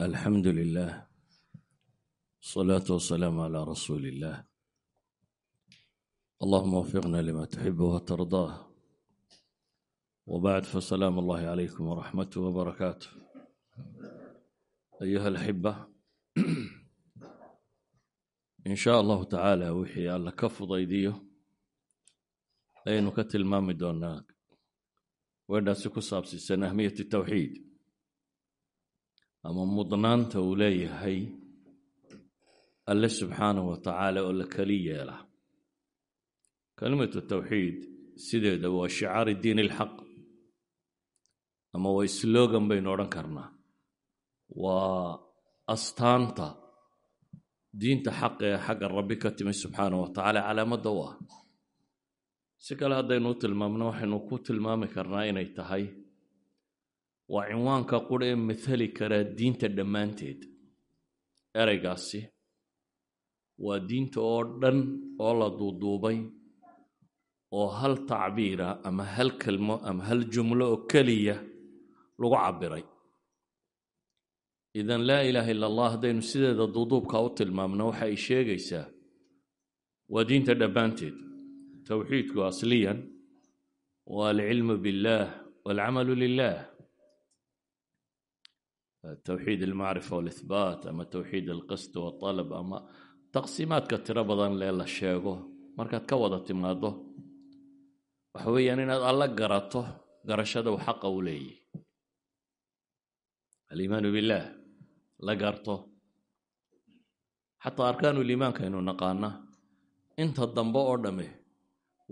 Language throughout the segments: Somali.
lilah asalaatu wasalaamu calaa rasuuli illah allahuma wafiqna lima tuxibu watardaah wbacd fasalaamu allahi calaykum waraxmatuh wbarakaatu ayuha alxiba in sha allahu tacaala wixii alla ka fudaydiyo ayaynu ka tilmaami doonaa weedhaasi ku saabsiisan ahmiyat tawxiid ama mudnaanta uu leeyahay alle subxaanahu wa tacaala oo la keli yeela. Kelimatu tawxiid sideeda waa shicaari diin ilxaq ama waa slogan baynu odhan karnaa. Waa astaanta diinta xaq ee xagga rabbi ka timi subxaanahu wa tacaala calaamadda u ah. Si kale haddaynu tilmaamno waxaynu ku tilmaami karnaa inay tahay waa cinwaanka qura ee mathali karaa diinta dhammaanteed. Ereygaasi waa diinta oo dhan oo la duuduubay oo hal tacbiira ama hal kelmo ama hal jumlo oo keliya lagu cabiray idan laa ilaaha illa allah haddaynu sideeda duuduubka u tilmaamno waxa ay sheegaysaa waa diinta dhammaanteed. Towxiidku asliyan waa alcilmu biاllah walcamalu lilah towxiid almacrifa walihbaat ama towxiid alqasd walطalab ama taqsiimaadka tiro badan lee la sheego markaad ka wada timaado waxa weeyaan inaad alla garato garashada uu xaqa u leeyahy aliimaanu biاllah la garto xataa arkaanuliimaanka aynu naqaana inta dambe oo dhamme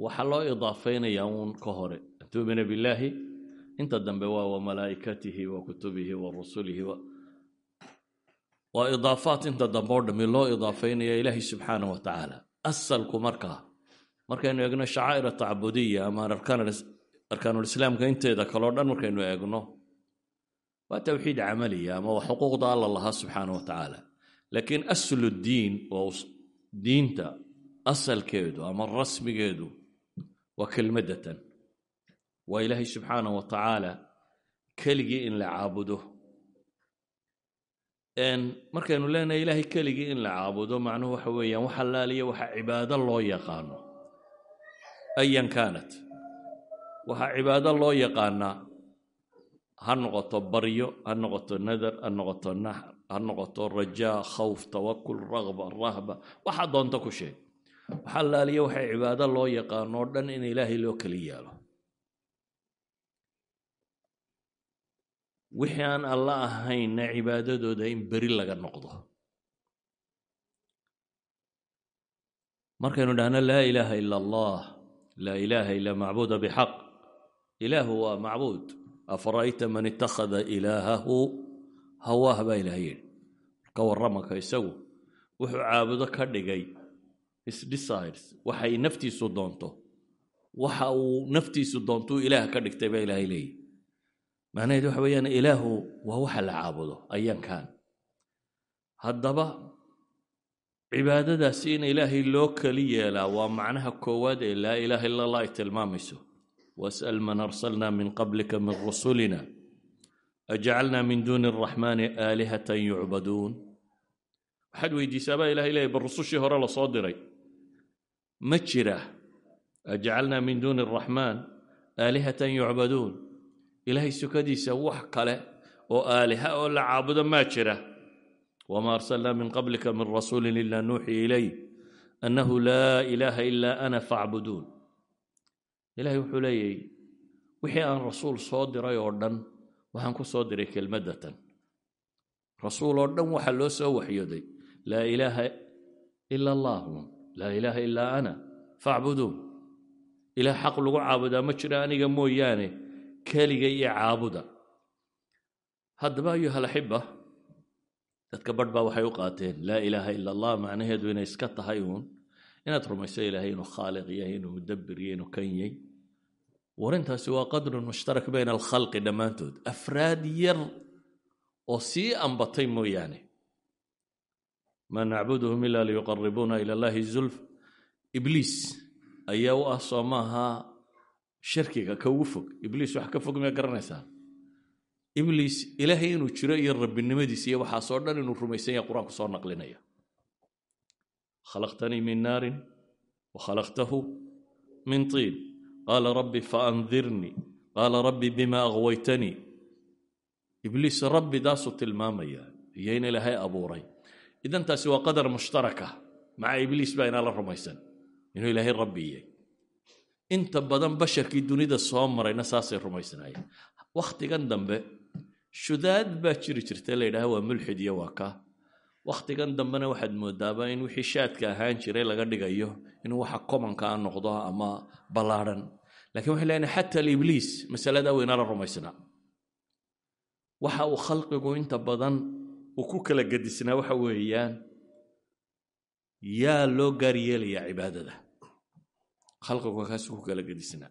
waxaa loo idaafaynayaa uun ka hore an tuumina inta dambe waa wa malaa'ikatihi wa kutubihi wa rusulihi waa idaafaat inta dambe oo dhamme loo idaafaynaya ilaahi subxaanah wa tacaala. Asalku markaa markaynu eegno shacaa'ir atacabudiya ama arkaanulislaamka inteeda kaleo dhan markaynu eegno waa towxiid camaliya ama waa xuquuqda alla lahaa subxaanah wa tacaala. Laakiin aslu diin waa diinta asalkeedu ama rasmigeedu waa kelmadatan waa ilaahay subxaanah wa tacaala keligii in la caabudo. Markaynu leenahay ilaahay keligii in la caabudo macnuhu waxa weeyaan wax allaaliya waxa loo yaqaano. Ayan kaanat. Waxaa cibaado loo yaqaanaa ha noqoto baryo nadar ha noqoto naxr ha khawf tawakul ragba rahba. Waxaa doonto ku sheeg. Waxa allaaliya cibaado loo yaqaano o dhan in ilaahay loo keli yaalo wixii aan alla ahaynna cibaadadooda in beri laga noqdo. Markaynu dhahno laa ilaaha ila allah laa ilaaha ila macbuuda bixaq. Ilaahu waa macbuud. Afara'ayta man itakhada ilaahahu? Hawaah baa ilaah yidhi. Ka warramaka isagu wuxuu caabudo ka dhigay isdesires waxay naftiisu doonto. Waxa uu naftiisu doontuu ilaah ka dhigtay baa ilaahay leeyihi macnaheed waxa weeyaan ilaahu waa waxa la caabudo ayankan. Haddaba cibaadadaasi in ilaahay loo keli yeelaa waa macnaha koowaad ee laa ilaaha illa allah ay tilmaamayso was'al man arsalna min qablika min rusulina ajcalna min duuni araxmaani aalihatan yucbaduun. Waxaad weydiisaa baa ilahay bal rusushii hore la soo diray. Ma jira ajcalna min duuni araxmaan aalihatan yucbaduun ilaahay sukadiisa wax kale oo aaliha oo la caabudo maa jira. Wma arsalna min qablika min rasuuli ila nuuxii ilayh annahu laa ilaaha ila ana facbuduun ilahay wuxuu leeyahy wixii aan rasuul soo diray oo dhan waxaan ku soo diray kelmadatan rasuul oo dhan waxaa loo soo waxyooday. Laa ilaaha ila allahun laa ilaaha ilaa ana facbuduun ilaah xaq lagu caabudaa ma jiro aniga mooyaane keliga iyo caabuda. Haddaba ayuha alaxiba dadka barh baa waxay u qaateen laa ilaaha ila allah macnaheedu inay iska tahay uun. Inaad rumayso ilaahay inuu khaaliq yahay inuu mudabbir yahay inuu kan yahay. Warintaasi waa qadrun mushtarak bayna alkhalqi dhammaantood. Afraad yar oo sii ambatay mooyaane. Maa nacbuduhum ila liyuqaribuuna ila allahi zulf. Ibliis ayaa u ah soo maaha shirkiga ka ugu fog. Ibliis wax ka fog miyaa garanaysaa? Ibliis ilaahay inuu jiro iyo rabbinimadiisa iyo waxaasoo dhan inuu rumaysan yahay qur'aanku soo naqlinaya. Khalaqtanii min naarin wa khalaqtahu min tiin. Qaala rabbi faandirnii. Qaala rabbi bima aghwaytanii. Ibliis rabbi daasuu tilmaamaya iyo ilaahay abuuray. Idan taasi waa qadar mushtaraka. Maca ibliis baa inala rumaysan. Inuu ilaahay rabbi yahay inta badan basharkii dunida soo marayna saasay rumaysnaayeen. Wakhtigan dambe shudaad baa jiri jirta la yidhaha waa mulxid iyo waa kaa wakhtigan dambena waxaad moodaaba in wixii shaadka ahaan jiray laga dhigayo inuu waxa komankaa noqdo ama ballaadhan laakiin waxay leeyahay xata alibliis masaladaa weynala rumaysnaa. Waxa uu khalqigu inta badan uu ku kala gedisnaa waxa weeyaan yaa loo gaar yeelayaa cibaadada khalqigu kaasuu ku kala gedisnaa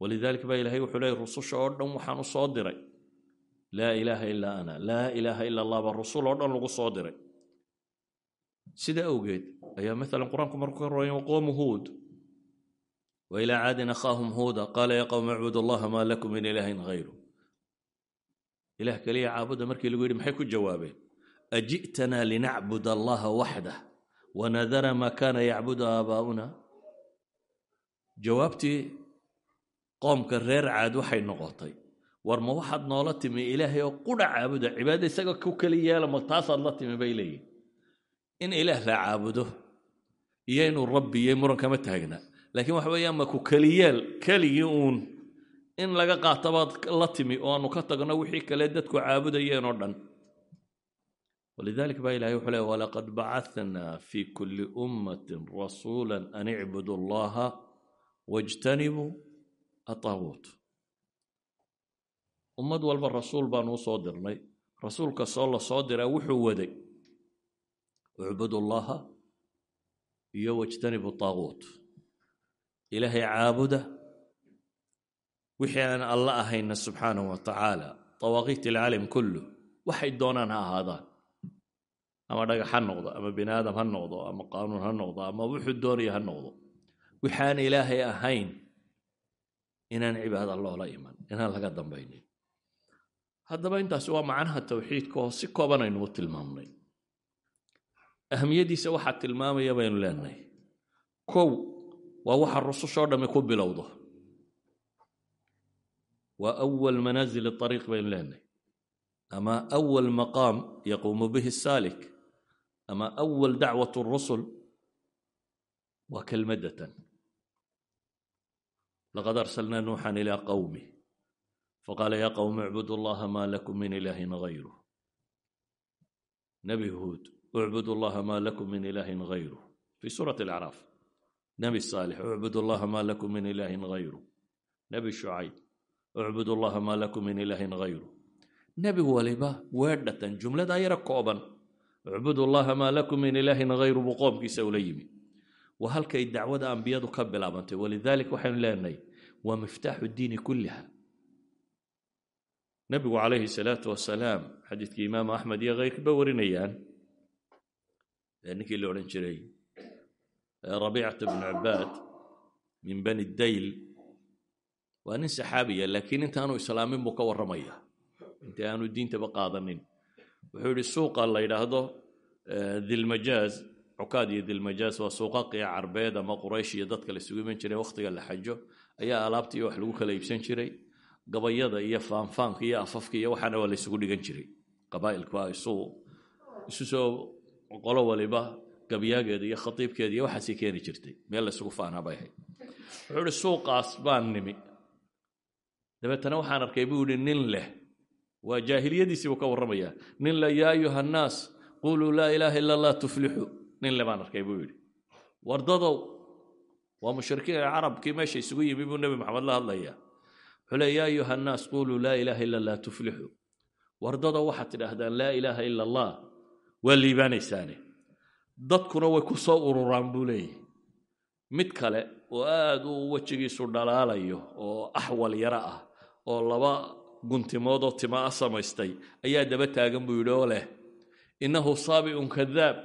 walidaalika baa ilahay wuxuu leeyay rususha oo dhan waxaan u soo diray. Laa ilaaha ilaa ana. Laa ilaaha ila allah baa rusul oo dhan lagu soo diray. Sida awgeed ayaa maalan qur'aanku markuu ka roya qoomu huud. Wa ilaa caadin akhaahum huuda. Qaala yaa qowm icbudu allaha maa lakum min ilaahin hayru ilah keliya caabuda markii lagu yidhi maxay ku jawaabeen? Aji'tanaa linacbud allaha waxdah wanadara maa kaana yacbudu aabaa'una jawaabtii qoomka reer caad waxay noqotay. War ma waxaad noola timi ilaahay oo qudha caabuda cibaadada isaga ku keli yeela ma taasaad la timi bay leeyihiin in ilaah la caabudo iyo inuu rabbi iyo muran kama taagna. Laakiin waxa weeyaan ma ku keliyeel keligii uun. In laga qaatabaad la timi oo aanu ka tagno wixii kale dadku caabudayeen oo dhan. Baa ilahay wuxuu leey walaqad bacathnaa fi kulli ummatin rasuula an icbudu allaha wajtanibuu ataaguut ummad walba rasuul baanu u soo dirnay rasuul kastoo la soo diraa wuxuu waday ucbudu allaha iyo wajtanibu taaguut ilaahay caabuda wixii aan alla ahayna subxaanahu wa tacaala tawaaqiit ilcaalam kullu waxay doonaan ha ahaadaan ama dhagax ha noqdo ama bini aadam ha noqdo ama qaanuun ha noqdo ama wuxuu doonaya ha noqdo wixaan ilaahay ahayn inaan cibaada loola iman inaan laga dambaynin. Haddaba intaasi waa macnaha tawxiidka oo si kooban aynu u tilmaamnay. Ahamiyadiisa waxaa tilmaamaya baynu leenahay kow waa waxa rusushoo dhammi ku bilowdo. Waa awal manaazil ariiq baynu leenahay ama awal maqaam yaquumu bihi saalik ama awal dacwat rusul waa kelmadatan laqad arsalnaa nuuxan ilaa qawmih faqaala yaa qowmi icbudu allaha maa lakum min ilaahin hayruh nebi huud ucbudu allaha maa lakum min ilaahin hayruh fii suurati alacraaf nebi saalix ucbudu allaha maa lakum min ilaahin hayruh nebi shucayb ucbudu allaha maa lakum min ilaahin hayruh nebi waliba weedhatan jumladaa yara kooban ucbudu allaha maa lakum min ilaahin hayru buu qoomkiisa ula yimi waa halkay dacwada ambiyadu ka bilaabantay walidalik waxaynu waa miftaaxu diini kulliha. Nebigu calayhi salaatu wasalaam xadiidkii imaamu axmed iyo keyrkaba warinayaan. Ninkii la odhan jiray rabiicata bnu cabaad min bani dayl. Waa nin saxaabiya laakiin intaanu islaamin buu ka warramaya. Inta aanu diintaba qaadanin. Wuxuu yidhi suuqa la yidhaahdo dilmajaaz cukaad iyo dilmajaaz waa suuqaqii carbeed ama quraysh iyo dadka la isugu iman jiray wakhtiga la xajo ayaa alaabta iyo wax lagu kala iibsan jiray gabayada iyo faanfaanka iyo afafka iyo waxaana waa la dhigan jiray. Qabaa'ilka isu isu soo qolo waliba gabyaageeda iyo khatiibkeeda iyo waxaasay keeni jirtay. Meel la isugu faanaa bay ahayd. Wuxuu ihi suuqaas baan nimi. Dabeetana waxaan arkay buu yihi nin leh. Waa jaahiliyadiisii buu ka warramayaa. Nin leh yaa ayuha annaas quluu laa ilaaha ila allah tuflixu. Nin le baan arkay buu yidhi wardadow waa mushrikiin carabkii meesha isugu yimi buu nebi maxamed la hadlayaa. Wuxuu le yaa ayuha annaas quluu laa ilaaha ila allah tuflixu wardadow waxaad tidhaahdaan laa ilaaha ila allah waa liibaanaysaane. Dadkuna way ku soo ururaan buu leeyahy mid kale oo aad uu wejigiisu dhalaalayo oo axwal yaro ah oo laba guntimoodoo tima a samaystay ayaa daba taagan buu yidhi oo leh innahu saabi'un kadaab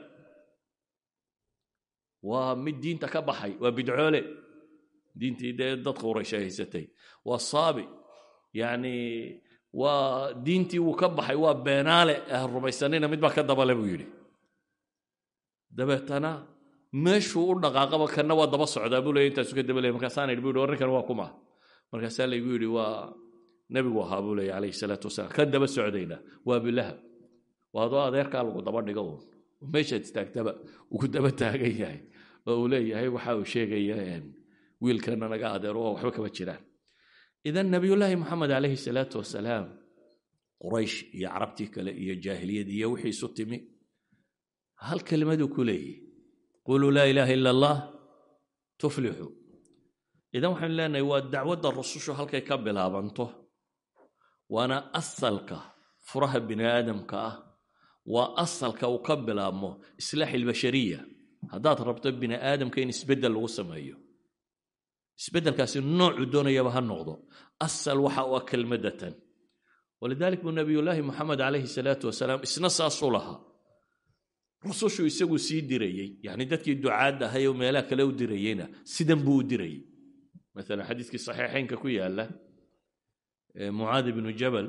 waa mid diinta ka baxay waa bidcoole. Diintii dee dadka quraysha haysatay. Waa saabi yacni waa diintii wuu ka baxay waa beenaale ah rumaysanina mid baa ka dabale buu yidhi. Dabeetana meeshuu u dhaqaaqaba kanna waa daba socdaa buu leey intaasu ka dabaley markaasaan idhi bu yidhi warrinkan waa kuma. Markaasaa laygu yidhi waa nebigu ahaa buu leeyay calayhi salaatu wasalaam kan daba socdayna waa bilahab waa adoo adeerkaa lagu daba dhigo uun. Meeshaad istaagtaba uu daba taagan yahay oo uu leeyahay waxa uu sheegaya wiilkana naga adeero oo waxba kama jiraan. Idan nabiyullaahi moxamed calayhi salaatu wasalaam quraysh iyo carabtii kale iyo jaahiliyadii iyo wixii isu timi hal kelimaduu ku leeyahy quluu laa ilaaha ila allah tuflixu idan waxaynu leenahay waa dacwadda rusushu halkay ka bilaabanto waana asalka furaha bini aadamka ah waa asalka uu ka bilaabmo islaax ilbashariya haddaad rabto bini aadamka in isbeddel lagu sameeyo. Isbeddelkaasi noocuu doonayaba ha noqdo. Asal waxa u ah kelmadatan. Walidalik buu nabiyullaahi moxamed calayhi salaatu wasalaam isna saasuu lahaa. Rusushu isagu sii dirayey. Yacni dadkii ducaadda ahay oo meelaha kale u dirayeyna sidan buu u dirayey. Maalan xadiiskii saxiixaynka ku yaalla mucaad ibnu jabal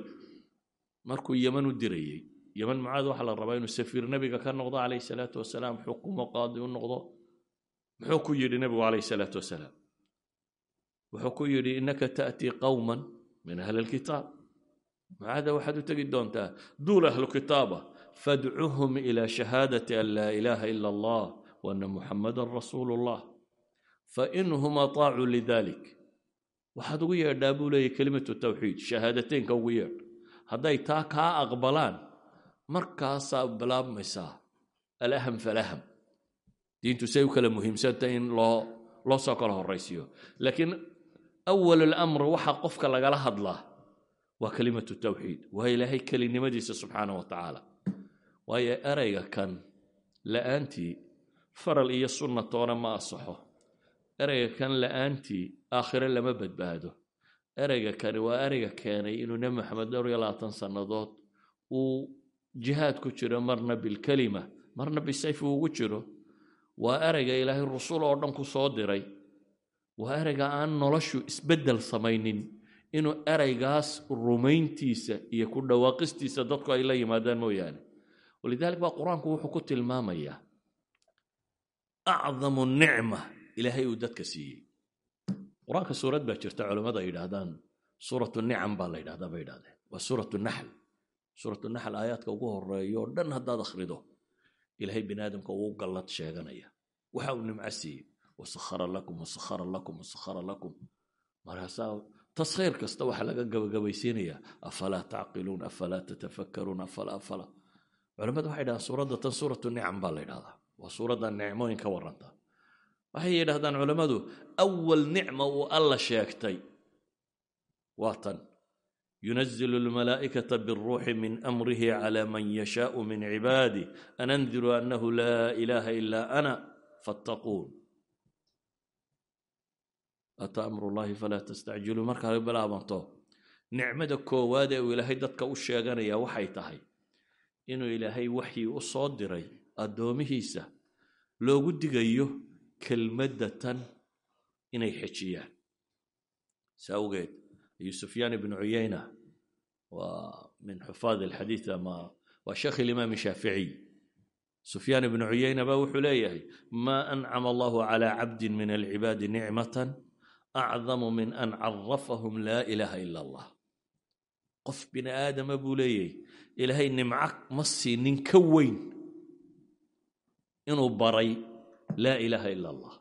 markuu yeman u dirayey yeman mucaad waxaa la rabaa inuu safiir nebiga ka noqdo calayhi salaatu wasalaam xukumo qaadi u noqdo muxuu ku yidhi nebigu calayhi salaatu wasalaam wuxuu ku yidhi innaka ta'tii qowman min ahli alkitaab mucaada waxaad u tegi doontaa duul ahlu kitaaba fadcuhum ila shahaadati an laa ilaaha ila allah waana muxamadan rasuulu llah fainhum ataacuu lidalik waxaad ugu yeedhaa buu leeyahy kelimatu tawxiid shahaadateynka ugu yeedh hadday taa kaa aqbalaan markaasaa bilaabmaysaa. Alaham falaham. Diintu say u kala muhiimsantah in loo loo soo kala horaysiyo laakiin awal alamr waxa qofka lagala hadlaa waa kelimatu tawxiid. Waa ilaahay kelinimadiisa subxaana wa tacaala waayo erayga kan la'aantii faral iyo sunna toona ma asaxo. Ereyga kan la'aantii aakhire lama badbaado. Ereyga kani waa ereyga keenay inuu nebi maxamed dhowr iyo labaatan sannadood uu jihaad ku jiro marna bilkelima marna bisayf ugu jiro waa ereyga ilaahay rusul oo dhan ku soo diray. Waa ereyga aan noloshu isbeddel samaynin inuu ereygaas rumayntiisa iyo ku dhawaaqistiisa dadku ay la yimaadaan mooyaane. Walidalik baa qur'aanku wuxuu ku tilmaamayaa acdamu nicma ilaahay uu dadka siiyey. Qur'aanka suurad baa jirta culammada ay yidhaahdaan suuratu nicam baa la yidhahdaa bay yidhahdeen waa suuratu naxl suuratu naxl aayaadka ugu horeeyo dhan haddaad akhrido ilaahay bini aadamka uu gallad sheeganaya. Waxa uu nimco siiyey wasakhara lakum wasakhara lakum wasakhara lakum. Markaasaa taskhiir kasta waxaa laga gabagabaysiinayaa afalaa tacqiluun afalaa tatafakkaruun afala afala culamadu waxay yidhahdaan suuradda tan suuratu nicam baa la yidhahdaa waa suuradda nicmooyin ka warranta. Waxay yidhahdaan culammadu awal nicma uu alla sheegtay. Waa tan yunazilu almalaa'ikata biاlruuxi min amrihi cala man yashaau min cibaadi an andiruu annahu laa ilaaha ilaa ana fattaquun ataa amru llahi falaa tastacjiluu markaa bilaabanto nicmada koowaad ee uu ilaahay dadka u sheeganaya waxay tahay inuu ilaahay waxii u soo diray addoomihiisa loogu digayo kelmadda tan inay xejiyaan ayuu sufyaan ibnu cuyayna waa min xufaad alxadiid ama waa sheekh ilimaam shaaficiy sufyaan ibnu cuyayna baa wuxuu leeyahay maa ancama allahu calaa cabdin min alcibaadi nicmatan acdamu min an carafahum laa ilaaha ila allah. Qof bini aadama buu leeyahay ilaahay nimco ma siinin ka weyn inuu baray laa ilaaha ila allah.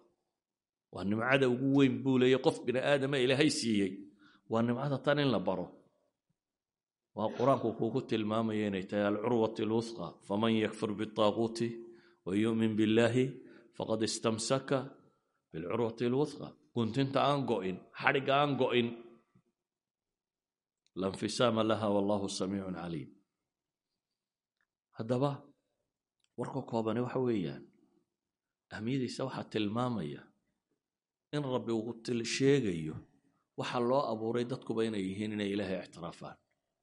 Waa nimcada ugu weyn buu leeyahy qof bini aadama ilaahay siiyey waa nimcada tan in la baro. Waa qur'aanku kuugu tilmaamaya inay tahay alcurwati alwuthqa faman yakfur biاltaaquuti wa yu'min biاllaahi faqad istamsaka bilcurwati alwuthqa guntinta aan go'in xadhigga aan go'in lanfisaama laha wallahu samiicun caliim. Haddaba warka koobani waxa weeyaan ahmiyadiisa waxaa tilmaamaya in rabbi uu sheegayo waxaa loo abuuray dadkuba inay yihiin inay ilaahay ictiraafaan.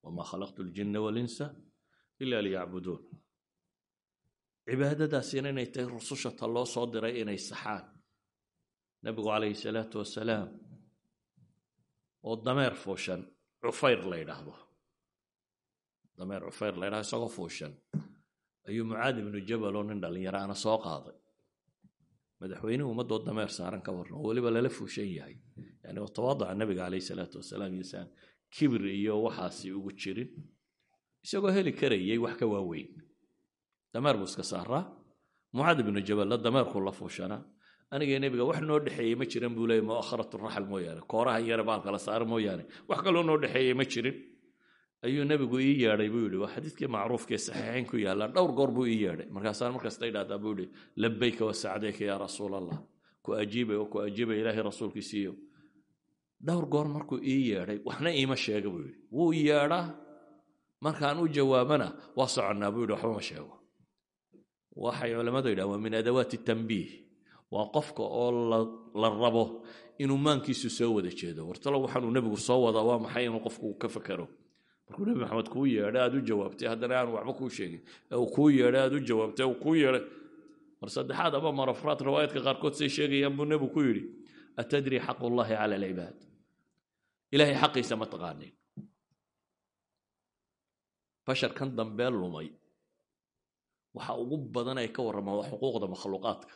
Wamaa khalaqtu ljinna walinsa ila liyacbuduun cibaadadaasina inay tahay rusushata loo soo diray inay saxaan. Nebigu calayhi salaatu wasalaam oo dameer fuushan cufayr la ydhaahdo dameer cufeyr la ydhaha isagoo fuushan ayuu mucaad ibnu jabal oo nin dhallinyaraana soo qaaday madaxweynuhu ummadoo dameer saaran ka warran oo weliba lala fuushan yahay. Yani tawaadaca nabiga caleyh salaatu wasalaam yosaan kibir iyo waxaasi ugu jirin isagoo heli karayay wax ka waaweyn. Dameer buu iska saaraa. Mucaad ibnu jaballa dameerkuu la fuushanaa aniga nebiga wax noo dhexeeyey ma jiran buu leeyay mu'akharat raxal mooyaane kooraha yare baalka la saara mooyaane wax kaloo noo dhexeeyey ma jirin ayuu nebigu ii yeedhay buu yidhi waa xadiidkii macruufkee saxiixayn ku yaallaa dhowr goor buu ii yeedhay. Markaasaan markasta idhahdaa buu yidhi labayka wa sacdayka yaa rasuul allah ku ajiibay oo ku ajiibay ilaahay rasuulkiisiiyo dhowr goor markuu ii yeedhay waxna iima sheega buu yidhi. Wuu yeedhaa markaan u jawaabana waa soconnaa buu yidhi waxba ma sheego. Waxay culammadu yidhahan waa min adawaati tambiih waa qofka oo la rabo inuu maankiisu soo wada jeedo. Wartalo waxaanuu nebigu soo wadaa waa maxay inuu qofku ka fakero markuu nebi maxamed kuu yeedhay aad u jawaabtay. Haddana aanu waxba kuu sheegin. Ee uu kuu yeedhay aad u jawaabtay uu kuu yeedhay. Mar saddexaad ama mar afraad riwaayaadka qaarkood say sheegayaan buu nebigu ku yidhi atadri xaqu llahi cala alcibaad ilaahay xaqiisa ma taqaanin basharkan dambee lumay. Waxa ugu badan ay ka warramaan waa xuquuqda makhluuqaadka.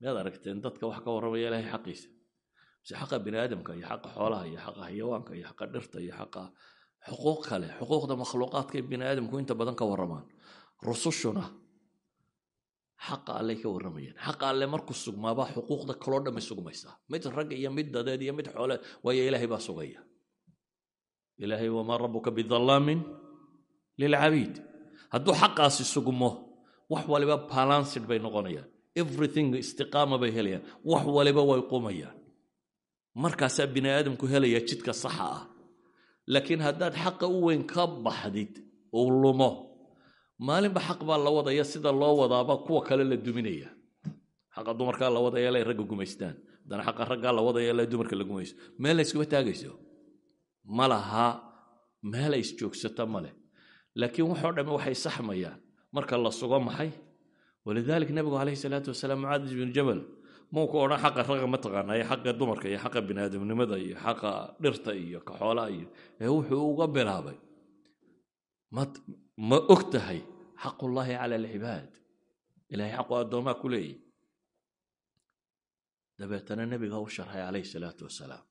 Miyaad aragteen dadka wax ka warramaya ilaahay xaqiisa? Mise xaqa bini aadamka iyo xaqa xoolaha iyo xaqa hayawaanka iyo xaqa dhirta iyo xaqa xuquuq kale xuquuqda makhluuqaadka ee bini aadamku inta badan ka warramaan rusushuna xaqa alley ka warramayaan xaqa alle markuu sugmaabaa xuquuqda kaloo dhamay sugmaysaa mid ragga iyo mid dadeed iyo mid xoole waayo ilaahay baa sugaya ilaahay wamaa rabbuka bidallaamin lilcabiid hadduu xaqaasi sugmo wax waliba balansid bay noqonayaan everything istiqaama bay helayaan wax waliba way qumayaan markaasaa bini aadamku helaya jidka saxa ah laakiin haddaad xaqa u weyn ka baxdid uu lumo. Maalinba xaq baa la wadaya sida loo wadaaba kuwa kale la duminaya. Xaqa dumarkaa la wadaya ilay ragga gumaystaan. Haddana xaqa raggaa la wadaya ilay dumarka la gumayso meel la taagayso? Ma laha. Meel ay isjoogsata ma leh. Laakiin waxoo dhamme waxay saxmayaan. Marka la sugo maxay? Walidalik nabigu calayhi salaatu wasalaam mucaad binu jabal muu ku odhan xaqa ragga ma taqaana iyo xaqa dumarka iyo xaqa biniaadamnimada iyo xaqa dhirta iyo ka xoolaha iyo ee wuxuu uga bilaabay. Ma og tahay xaqullaahi cala alcibaad. Ilahay xaqu addoomaa ku leeyahy dabeetana nebiga u sharxay calayhi salaatu wasalaam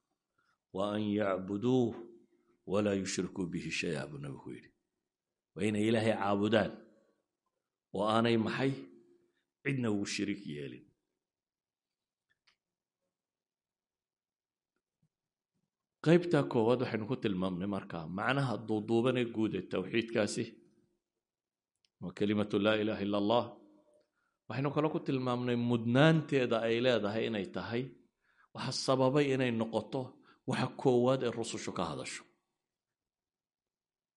wa an yacbuduuh walaa yushrikuu bihi shaya buu nabigu yidhi. Waa inay ilaahay caabudaan oo aanay maxay cidna ugu shiriik yeelin qaybtaa koowaad waxaynu ku tilmaamnay markaa macnaha duuduubanee guud ee towxiidkaasi waa kelimatu laa ilaaha illa allah. Waxaynu kale ku tilmaamnay mudnaanteeda ay leedahay inay tahay waxa sababay inay noqoto waxa koowaad ee rusushu ka hadasho.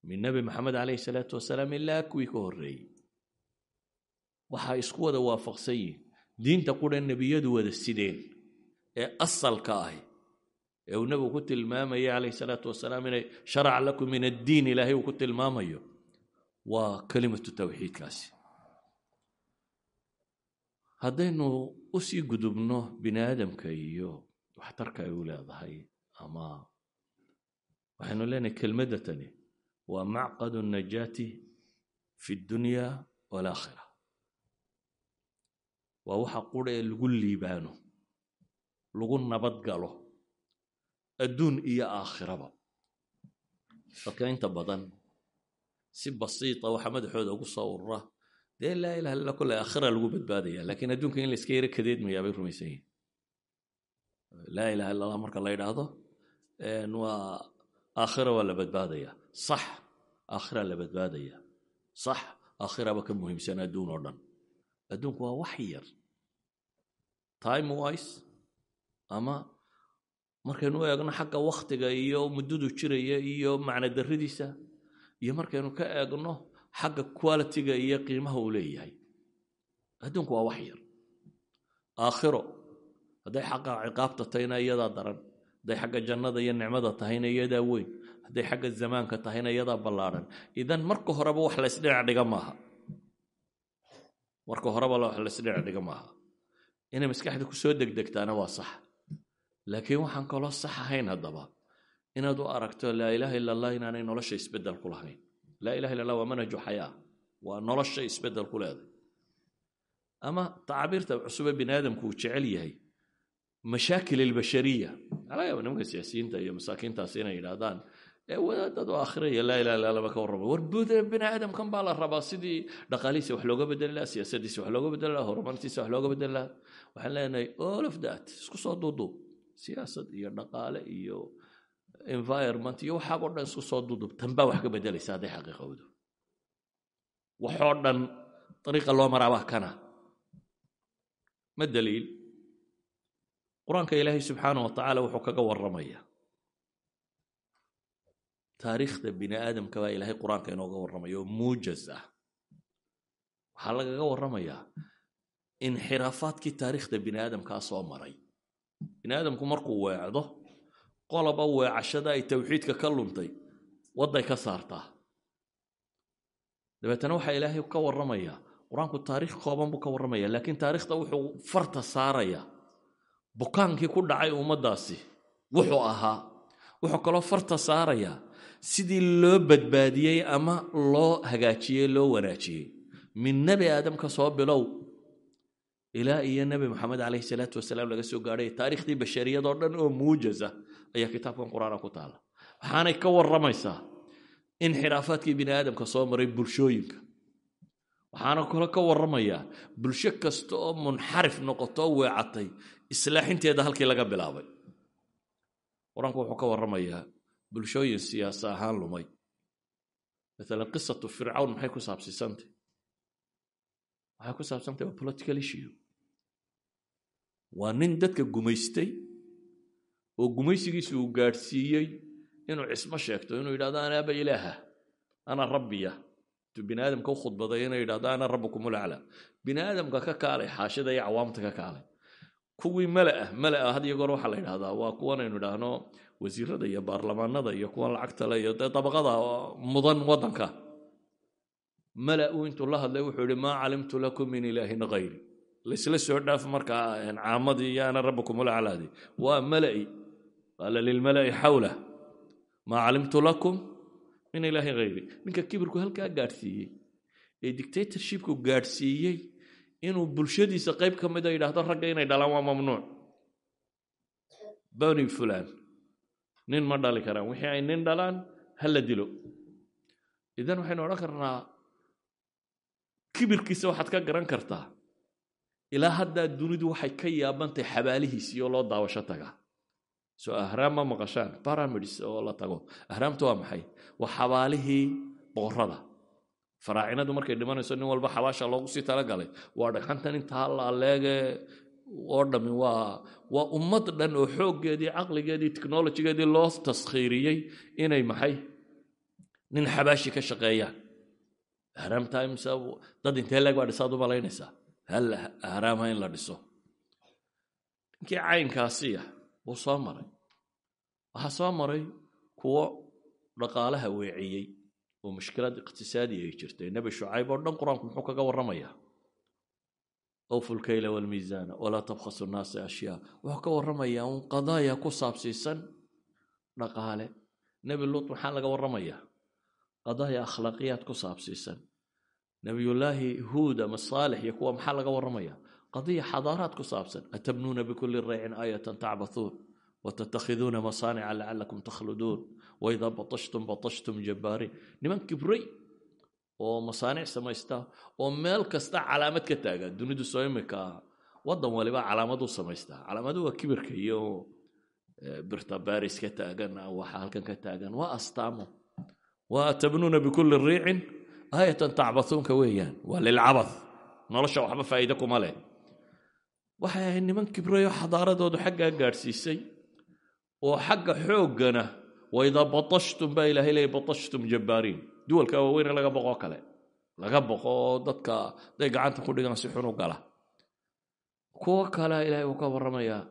Min nebi maxamed calayhi salaatu wasalaam ilaa kuwii ka horreeyey. Waxaa isku wada waafaqsan yihiin diinta qura nebiyadu wada sideen ee asalka ahi ee uu nebigu ku tilmaamaya calayhi salaatu wasalaam inay sharaca lakum min addiin ilaahay uu ku tilmaamayo. Waa kelimatu tawxiidkaasi haddaynu u sii gudubno bini aadamka iyo waxtarka ay u leedahay ama waxaynu leenahay kelmaddatani waa macqadu najaati fi dunya walaakhira waa waxa qura ee lagu liibaano lagu nabad galo adduun iyo aakhiraba. Dadka inta badan si basiita waxa madaxooda ugu soo urura dee laa ilaha illa kole aakhira lagu badbaadaya lakiin adduunka in la iska yaro kadeedmayaa bay rumaysan yihiin laa ilaha illa allah marka la yidhaahdo waa aakhira waa la badbaadaya. Sax aakhira la badbaadaya. Sax aakhiraba ka muhiimsan adduun oo dhan. Adduunku waa wax yar. Time wise ama markaynu eegno xagga wakhtiga iyo muddadu jiraya iyo macno darridiisa iyo markaynu ka eegno xagga qualitiga iyo qiimaha uu leeyahay. Adduunku waa wax yar. Aakhiro hadday xagga ciqaabta tahayna iyadaa daran hadday xagga jannada iyo nicmada tahayna iyadaa weyn hadday xagga zamaanka tahayna iyadaa ballaadhan idan marka horeba wax la isdhinac dhiga maaha. Marka horeba wax la isdhinac dhiga maaha. Inay maskaxda ku degdegtaana waa sax laakiin waxaan kaloo sax ahayn haddaba. Inaad u aragto laa ilaaha illa allah inaanay nolosha isbeddel ku lahayn. Laa ilaha illa allah waa manhaju xayaa waa nolosha isbeddel ku leeday. Ama tacaabiirta cusube bini aadamku uu jecel yahay. Mashaakil albashariya. Laga yaaba nimanka siyaasiyiinta iyo masaakiintaasi inay yidhaahdaan ee wadaadad oo akhriyaya laa ilaha illa lama ka warrama war buuda baa la rabaa sidii dhaqaalihiisa wax looga bedeli lahaa siyaasadiisa wax looga bedeli lahaa horumartiisa wax looga bedeli lahaa. Waxaan leenahay all of that isku soo duuduub siyaasad iyo dhaqaale iyo environment iyo waxaagoo dhan isku soo duuduub tan baa wax ka bedelaysa hadday xaqiiqowdo. Waxoo dhan dariiqa loo maraa waa kana. Ma daliil? Qur'aanka ilaahay subxaana wa tacaala wuxuu kaga warramaya taariikhda bini aadamka baa ilaahay qur'aanka inooga warramaya oo muujaz ah. Waxaa lagaga warramayaa inxiraafaadkii taariikhda bini aadamkaa soo maray bini aadamku markuu weecdo qoloba weecashada ay tawxiidka ka luntay wadday ka saartaa. Dabeetana waxaa ilaahay ka warramayaa qur'aanku taariikh kooban buu ka warramaya laakiin taariikhda wuxuu farta saaraya. Bukaankii ku dhacay ummaddaasi wuxuu ahaa wuxuu kaloo farta saaraya sidii loo badbaadiyey ama loo hagaajiyey loo wanaajiyey. Min nebi aadam ka soo bilow ilaa iyo nebi moxamed calayhi salaatu wasalaam laga soo gaadhay taariikhdii bashariyadoo dhan oo muujaza ayaa kitaabkan qur'aana ku taala. Waxaanay ka warramaysaa inxiraafaadkii bini aadamka soo maray bulshooyinka. Waxaana kale ka warramayaa bulsho kasta oo munxarif noqoto oo weecatay islaaxinteeda halkii laga bilaabay. Qur'aanku wuxuu ka warramayaa bulshooyin siyaasa ahaan lumay. Maalan qisatu fircawn maxay ku saabsiisantay? Waxay ku saabsantay waa political issue waa nin dadka gumaystay oo gumaysigiisu uu gaadhsiiyey inuu cismo sheegto inuu yidhahdo anaaba ilaaha ana rabbiya. Intuu bini u khudbaday inuu yidhahdo ana rabbukum ulacla bini aadamka ka kaalay xaashida iyo cawaamta ka kaalay. Kuwii mala mala had iyo goor waxaa la yidhahdaa waa kuwan aynu idhaahno wasiirada iyo baarlamaanada iyo kuwan lacagta le iyo dee dabaqada mudan waddanka. Mala uu intuu la hadlay wuxuu yihi maa calimtu lakum min ilaahin hayri laysla soo dhaaf markaa caamadii iyo ana rabbukum ulaclaadi waa mala'i qaala lilmala'i xawlah maa calimtu lakum min ilaahin hayri ninka kibirku halkaa gaadhsiiyey ee dictatorshipku gaadhsiiyey inuu bulshadiisa qayb ka mida yidhaahdo ragga inay dhalaan waa mamnuuc. Bani fulan nin ma dhali karaan. Wixii ay nin dhalaan ha la dilo. Idan waxaynu odhan karnaa kibirkiisa waxaad ka garan kartaa ilaa haddaa dunidu waxay ka yaabantahay xabaalihiisii oo loo daawasho tagaa soo ahraam ma maqashaan? Baramids oo la tago. Ahraamtu waa maxay? Waa xabaalihii boqorada faraacinadu markay dhimanayso nin walba xabaasha loogu sii talagalay. Waa dhagxantan intaa la aleege oo dhami waa waa ummad dhan oo xooggeedii caqligeedii technolojigeedii loo taskhiiriyey inay maxay? Nin xabaashi ka shaqeeyaan ahraam times dad intee leeg baa dhisaad u malaynaysaa hal ahraamha in la dhiso? Ninkii caynkaasiya wuu soo maray. Waxaa soo maray kuwo dhaqaalaha weeciyey oo mushkilad iqtisaadi ay jirtay. Nebi shucayb oo dhan qur'aanku muxuu kaga warramayaa? Awfu lkayla walmiisaana walaa tabkhasu nnaasa ashyaa. Wuxuu ka warramayaa un qadaaya ku nebiyullaahi huud ama saalix iyo kuwa maxaa laga warramayaa qadiya xadaaraad ku saabsan atabnuuna bikulli raycin aayatan tacbathuun watattakhiduuna masaanica lacalakum takhluduun waidaa batashtum batashtum jabbaariin niman kibray oo masaanic samaysta oo meel kasta calaamad ka taaga dunidu soo imika waddan waliba calaamaduu samaystaa calaamadu waa kibirka iyo birta baris ka taagan waxa halkan ka taagan. Waa astaamo. Waa tabnuuna bikulli riicin aayatan tacbathuunka weeyaan. Waa lilcabath nolosha waxba faa'iide kuma leh. Waxay ahayd niman kibrayoo xadaaradoodu xaggaa gaadhsiisay oo xagga xooggana waidaa batashtum baa ilaahay leeyay batashtum jabbaariin duwalka waaweyne laga boqoo kale. Laga boqo oo dadka day gacanta ku dhigaan si xun u gala. Kuwo kale ilaahay uu ka warramayaa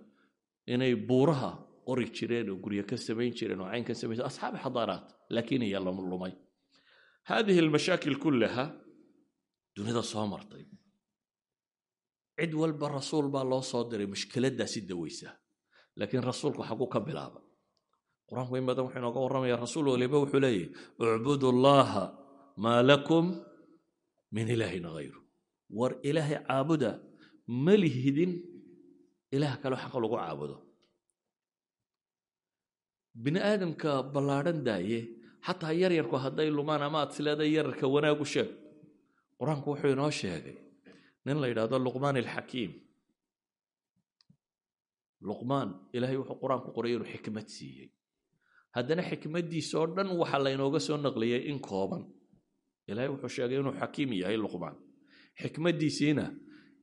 inay buuraha qori jireen oo guryo ka samayn jireen oo cayn ka samayn jireen. Asxaabi xadaaraat laakiin iya lumay haadihi almashaakil kullaha dunida soo martay cid walba rasuul baa loo soo diray mushkiladdaasi dawaysa laakiin rasuulku xaguu ka bilaaba qur'aanku in badan wuxuu inooga warramaya rasuul waliba wuxuu leeyahy ucbudu llaha maa lakum min ilaahin hayru war ilaahay caabuda ma lihidin ilaah kaleo xaq lagu caabudo bini aadamka ballaadhan daaye xataa yaryarku hadday lumaan ama aad yararka wanaagu sheeg. Qur'aanku wuxuu inoo sheegay nin la yidhaahdo luqmaan alxakiim. Luqmaan ilaahay wuxuu qur'aanku qoray inuu xikmad siiyey haddana xikmaddiisa oo dhan waxa laynooga soo naqliyey in kooban. Ilaahay wuxuu sheegay inuu xakiim yahay luqmaan. Xikmaddiisiina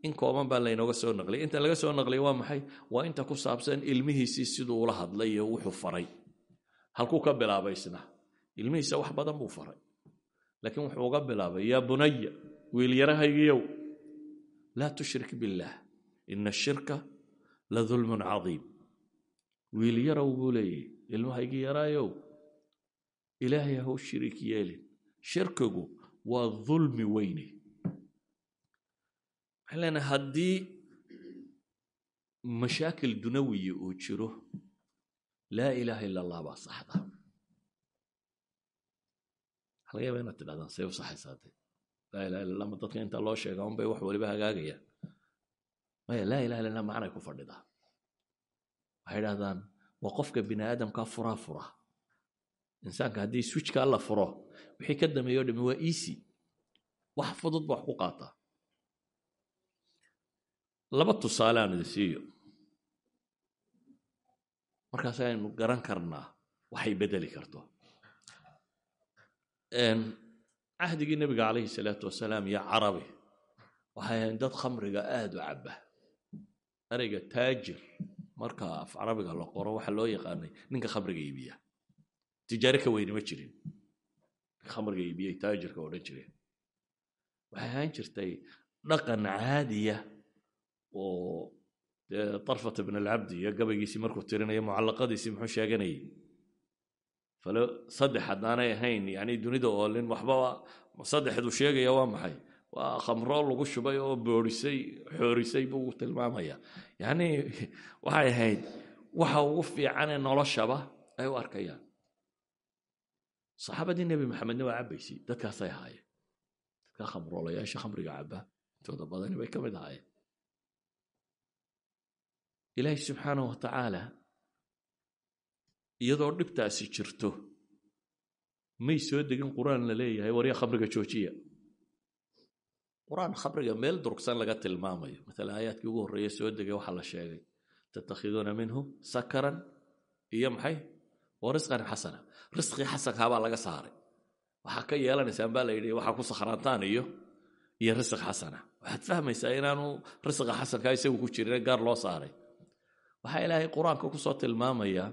in kooban baa laynooga soo naqliyay. Inta laga soo naqliyay waa maxay? Waa inta ku saabsan ilmihiisii siduu ula hadlay iyo wuxuu faray. Halkuu ka bilaabay ilmihiisa wax badan buu faray. Laakiin wuxuu uga bilaabay yaa bunaya wiil yarahaygiyow laa tushrik billaah ina ashirka la dulmun cadiim. Wiil yarow buu leeyahy ilmahaygii yaraayow ilaahay haw shiriik shirkigu waa dulmi weyne. Waxaan leenahay haddii mashaakil dunawiya uu jiro laa ilaaha ila allah baa saxda laga yaaba inaad tidhahdaan say u saxaysaa laa ilaha illa ma dadka inta loo sheega unbay wax waliba hagaagayaan maya laa ilaha illa allah macnay ku fadhidaa waxay idhahdaan waa qofka bini aadamkaa furaa fura insaanka haddii switchkaa la furo wixii ka dameeyo dhami waa easy wax fudud wax ku qaataa laba tusaale idin siiyo markaas garan karnaa waxay bedeli karto cahdigii nebiga calayhi salaatu wasalaam iyo carabi waxay ahayn dad khamriga aada u cabba. Ereyga marka af carabiga la qoro waxaa loo yaqaanay ninka khamriga iibiya. Tijaare ka ma jirin. Khamriga iibiyay taajirka odhan jireen waxay ahaan jirtay dhaqan caadiya oo dee tarfat ibn alcabdi iyo gabaygiisii markuu tirinayo mucallaqadiisii muxuu sheeganayay falo saddex haddaanay ahayn yani dunida oolin waxbaba saddexdu sheegaya waa maxay? Waa khamro lagu shubay oo boorisay xoorisay buu tilmaamaya. Yani waxay ahayd waxa ugu fiicanee noloshaba ay u arkayaan. Saxaabadii nebi maxamedna waa cabbaysay dadkaasay ahaayeen. Dadka khamroolayaasha khamriga cabba intooda badani bay ka mid ahaayeen. Ilaahi subxaanah wa tacaala iyadoo dhibtaasi jirto. May soo degin qur'aan la leeyahay warya khamriga joojiya. Qur'aan meel durugsan laga tilmaamayo. Matala aayaadkii ugu horreeya soo degay waxaa la sheegay tattakhiduuna minhu sakaran iyo maxay? Wa risqan xasana. Risqii xasankaabaa laga saaray. Waxaa ka yeelanaysaan baa la yidhi waxaa ku sakhraantaan iyo iyo risq xasana. Waxaad fahmaysaa inaanu risqa xasankaa isagu ku jirin gaar loo saaray. Waxaa ilaahay qur'aanka ku soo tilmaamaya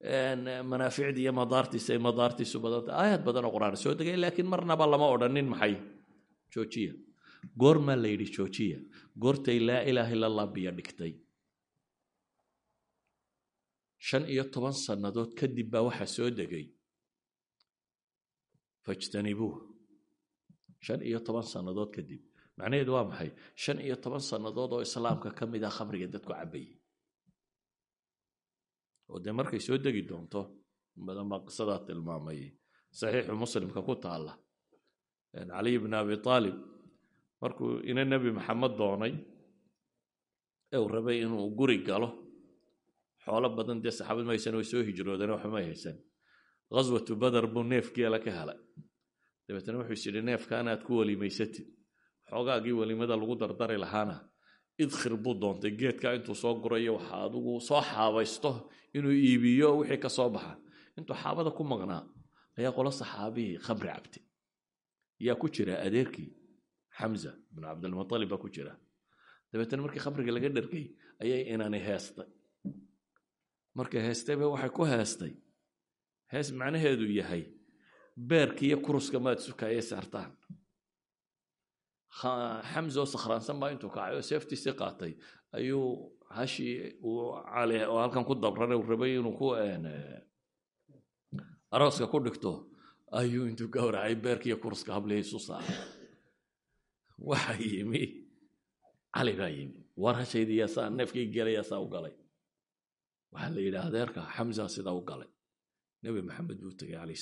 manaaficdii iyo madaartiisa ay madaartiisu badanta aayad badan oo qur'aan soo degay laakiin marnaba lama odhanin maxay? Joojiya. Goormaa la yidhi joojiya. Goortay laa ilaaha illa biyo dhigtay. Shan iyo toban sannadood kadib baa waxaa soo degay. Fajtanibuuh shan iyo toban sannadood kadib. Macnaheedu waa maxay? Shan iyo toban sannadood oo islaamka ka mid ah khamriga dadku cabbayay oo dee markay soo degi doonto badan baa qisadaa tilmaamay. Saxiixu muslimka ku taalla. Caliy bn abi aalib markuu ina nebi maxamed doonay ee rabay inuu guri galo xoolo badan dee saxaabad ma haysan soo hijroodeen waxba may haysan. Ghaswatu badar buu neef geela ka helay. Dabeetana wuxuu is yidhi neefkaana aad ku welimaysatid xoogaagii welimada lagu dardari lahaana idkhir buu doontay geedka intuu soo gurayo waxa adigu soo xaabaysto inuu iibiyo wixii ka soo baxa. Intuu xaabada ku maqnaa ayaa qolo saxaabihii khamri cabtay yaa ku jira adeerkii xamza bn cabdilmualib baa ku jira. Dabeetana markii khamriga laga dhargay ayay inani heestay markay heestayba waxay ku heestay hees macnaheedu yahay beerka iyo kuruska maad sukaaye saartaan xamza oo sakhraansan baa intuu kacay oo seeftiisii qaatay ayuu hashii uu cali oo halkan ku dabran uu rabay inuu ku arooska ku dhigto ayuu intuu gowracay beerkiiyo kuruska hablihii isu saaray waxa yimi cali baa yimi war hashaydii yaasaa neefkii gelay yaasaa u galay waxaa la yidhi adeerka xamza sidaa u galay nebi maxamed buu tegay calayh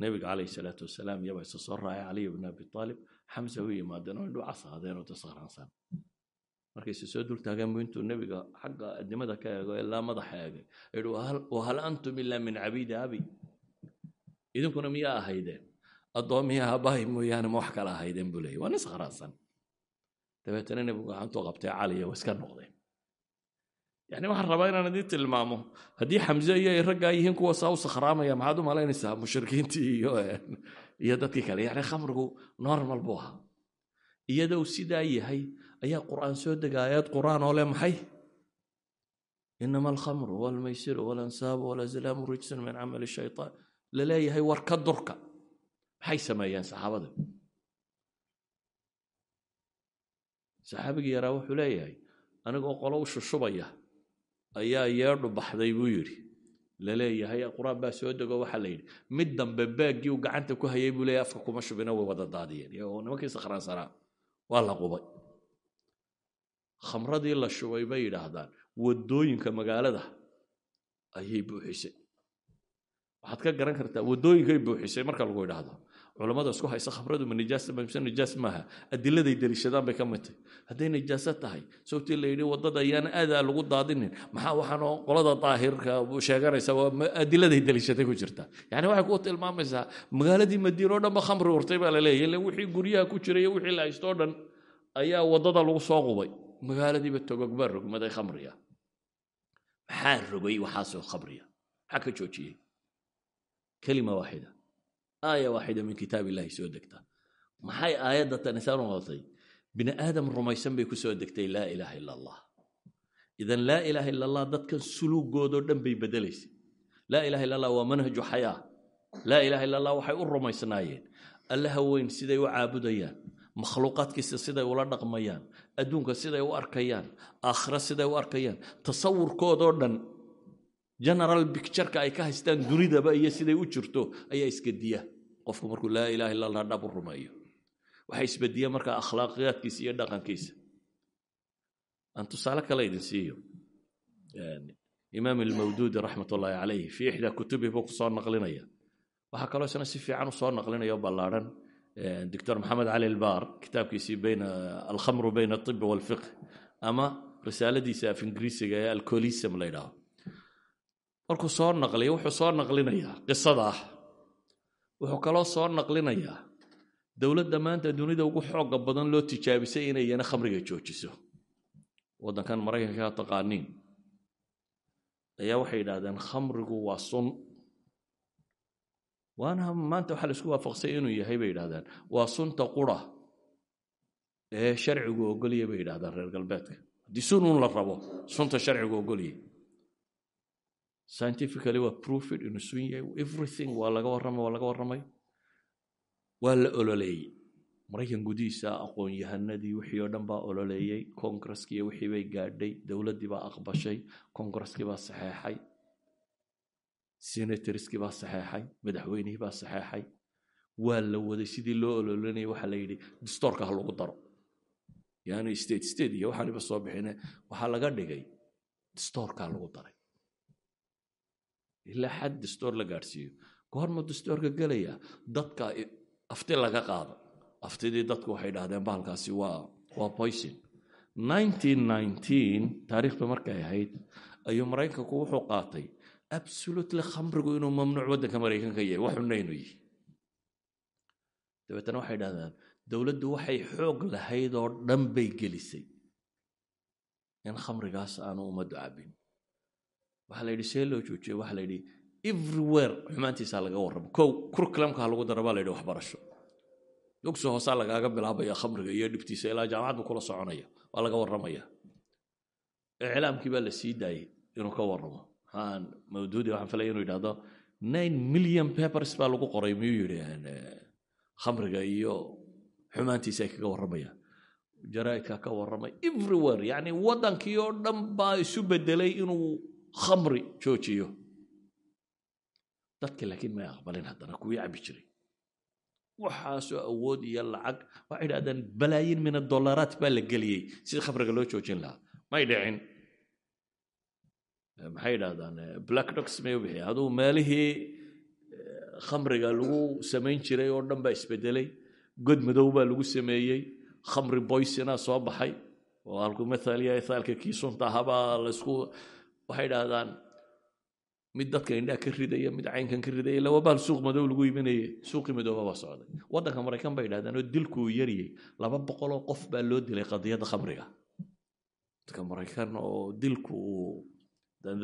nebiga calayhi salaatu wasalaam iyaba isa soo raacay caliy bn abi aalib xamse u yimaadeen oo indhu casaadeen oo tasakhraansan markayse soo dul taageen bu intuu nebiga xagga adimada ka eego ilaa madaxa eegay. Yihi wahal antum ila min cabiidi abi idinkuna miyaa ahaydeen addoomiya aabbahay mooyaane ma wax kala ahaydeen buu leeyay waa sakhraansan dabeetana nebigu gacantuu qabtay caliya waa iska noqdeen yani waxaan rabaa inaan idiin tilmaamo. Haddii xamse iyo ay raggaa yihiin kuwa saa u sakhraamaya maxaad u malaynaysaa mushrikiintii iyo iyo dadkii kale? Yani khamrigu normal buu ahaa. Iyadou sidaa yahay ayaa qur'aan soo dega aayad qur'aan oo leh maxay? Inama alkhamru walmaysiru walansaabu walazlaamu rijsun min camali shaytaan. Laleeyahay war ka durka. Maxay sameeyeen saxaabada saxaabigii yaraa wuxuu leeyahay anigoo qolo u shushubaya ayaa yeedhu baxday buu yidhi. Laleeyahay qur'aan baa soo dego waxaa la yidhi mid dambe baaggii uu gacanta ku hayay buu leeyahay afka kuma shubina way wada daadiyeen. Nimankii sakhraansanaa waa la qubay. Khamradii la shubay bay yidhaahdaan waddooyinka magaalada ayay buuxisay. Waxaad ka garan kartaa waddooyinkay buuxisay marka lagu idhaahdo culammada isku haysa khamradu ma nijaas maaha? Adiladay deliishadaan bay ka mid tahay. Hadday nijaaso tahay sawtii la waddada ayaan aadaa lagu daadinin. Maxaa waxaanoo qolada daahirka sheeganaysa adiladay deliishaday ku jirta. Yani waxay ku tilmaamaysaa magaaladii madiine oo dhan ba khamri urtay baa la leeyahy ila wixii guryaha ku jiray iyo wixii la haysto dhan ayaa waddada lagu soo qubay. Magaaladiiba togog rogmaday khamriga. Maxaa rogay waxaasoo khamriga? Maxaa ka joojiyey? Kelima waaxida aaya waaxida min kitaab illahi soo degta maxay aayadda tan isaan noqotay bini aadam rumaysan bay ku soo degtay laa ilaaha ila allah idan laa ilaaha ila allah dadkan suluugoodoo dhan bay bedelaysay laa ilaha illa allah waa manhaju xayaa laa ilaha illa allah waxay u rumaysnaayeen allaha weyn siday u caabudayaan makhluuqaadkiisa siday ula dhaqmayaan adduunka siday u arkayaan aakhira siday u arkayaan tasawurkoodoo dhan general bictureka ay ka haystaan dunidaba iyo siday u jirto ayaa isgediya qofku markuu laa ilaha illa allah dhab u rumeeyo. Waxaa isbediya markaa akhlaaqiyaadkiisa iyo dhaqankiisa. Aan tusaale kale idin siiyo. Imaam almawduudi raxmat ullaahi calayh fii ixdaa kutubihi buu ku soo naqlinaya. Waxaa kaloo isna si fiican u soo naqlinaya o ballaadhan doctor maxamed cali albaar kitaabkiisii bayna alkhamru bayna atibi walfiqh ama risaaladiisa af ingiriisiga ee alcolism la ydhaaho markuu soo naqliya wuxuu soo naqlinayaa qisada ah. Wuxuu kaloo soo naqlinayaa dowladda maanta dunida ugu xooga badan loo tijaabisay inayana khamriga joojiso. Waddankan maraykanka taqaaniin. Ayaa waxay yidhahdeen khamrigu waa sun. Waana maanta waxaa la isku waafaqsay inuu yahay bay yidhahdeen waa sunta qura ee sharcigu ogolya bay yidhahdeen reer galbeedka. Haddii sun un la rabo sunta sharcigu ogolya scientifically waa proofed inuu sun yahay everything waa laga warramay waa laga warramay. Waa la ololeeyey maraykan gudihiisa aqoon-yahanadii wixii oo dhan baa ololeeyey congresskiiyo wixii bay gaadhay. Dowladdii baa aqbashay. Congresskii baa saxeexay. Senatorskii baa saxeexay. Madaxweynihii baa saxeexay. Waa la waday. Sidii loo ololanayay waxaa la yidhi distoorka ha lagu daro. Yani state state iyo waxaaniba soo bixine waxaa laga dhigay distoorkaa lagu daray ilaa xad distoor la gaadhsiiyo. Goormuu distoorka gelaya dadka afti laga qaado. Aftidii dadku waxay dhahdeen bahalkaasi waa poison. taariikhdu markay ahayd ayuu maraykanku wuxuu qaatay absolutely khamrigu inuu mamnuuc waddanka maraykanka yahay inuu yihi dabeetana waxay dhahdaan dowladdu waxay xoog lahayd oo dhan bay gelisay in khamrigaas aanu ummaddu cabbin waxaa la yidhi see loo joojiye waxaa la yidhi everywhere xumaantiisaa laga warramo. Kow kurkulamka ha lagu daro baa la yidhi waxbarasho. Dugsi hoosaa lagaaga bilaabaya khamriga iyo dhibtiisa ilaa jaamacad buu kula soconaya waa laga warramaya. Iclaamkii baa la sii daayey inuu ka warramo. Maxaan mawduudi waxaan filaya inuu yidhahdo nine million papers baa lagu qoray miyuu yidhi khamriga iyo xumaantiisa ay kaga warramayaan. Jaraa'idka ka warramay everywhere yacni waddankii oo dhan baa isu bedelay inuu khamri joojiyo. Dadki laakiin may aqbalin haddana kuwii cabbi jiray. Waxaasoo awood iyo lacag waxay idhahdeen balaayin min adolaraat baa la geliyey sidii khamriga loo joojin lahaa. May dhicin. Maxay yidhahdaan black dox may u bixiya aduu meelihii khamriga lagu samayn jiray oo dhan baa isbedelay. God madow baa lagu sameeyey. Khamri boysina soo baxay. Oo halku mathaliya ithaalka kii sunta ahabaa laysku waxay idhahdaan mid dadka indhaha ka ridaya mid caynkan ka ridaya illa waa bahal suuq madow lagu imanayay suuqii madooba socday. Waddanka maraykan bay idhahdaan oo dilku uu yariyey laba boqoloo qof baa loo dilay qadiyadda khamriga. Dadka maraykan oo dilku uu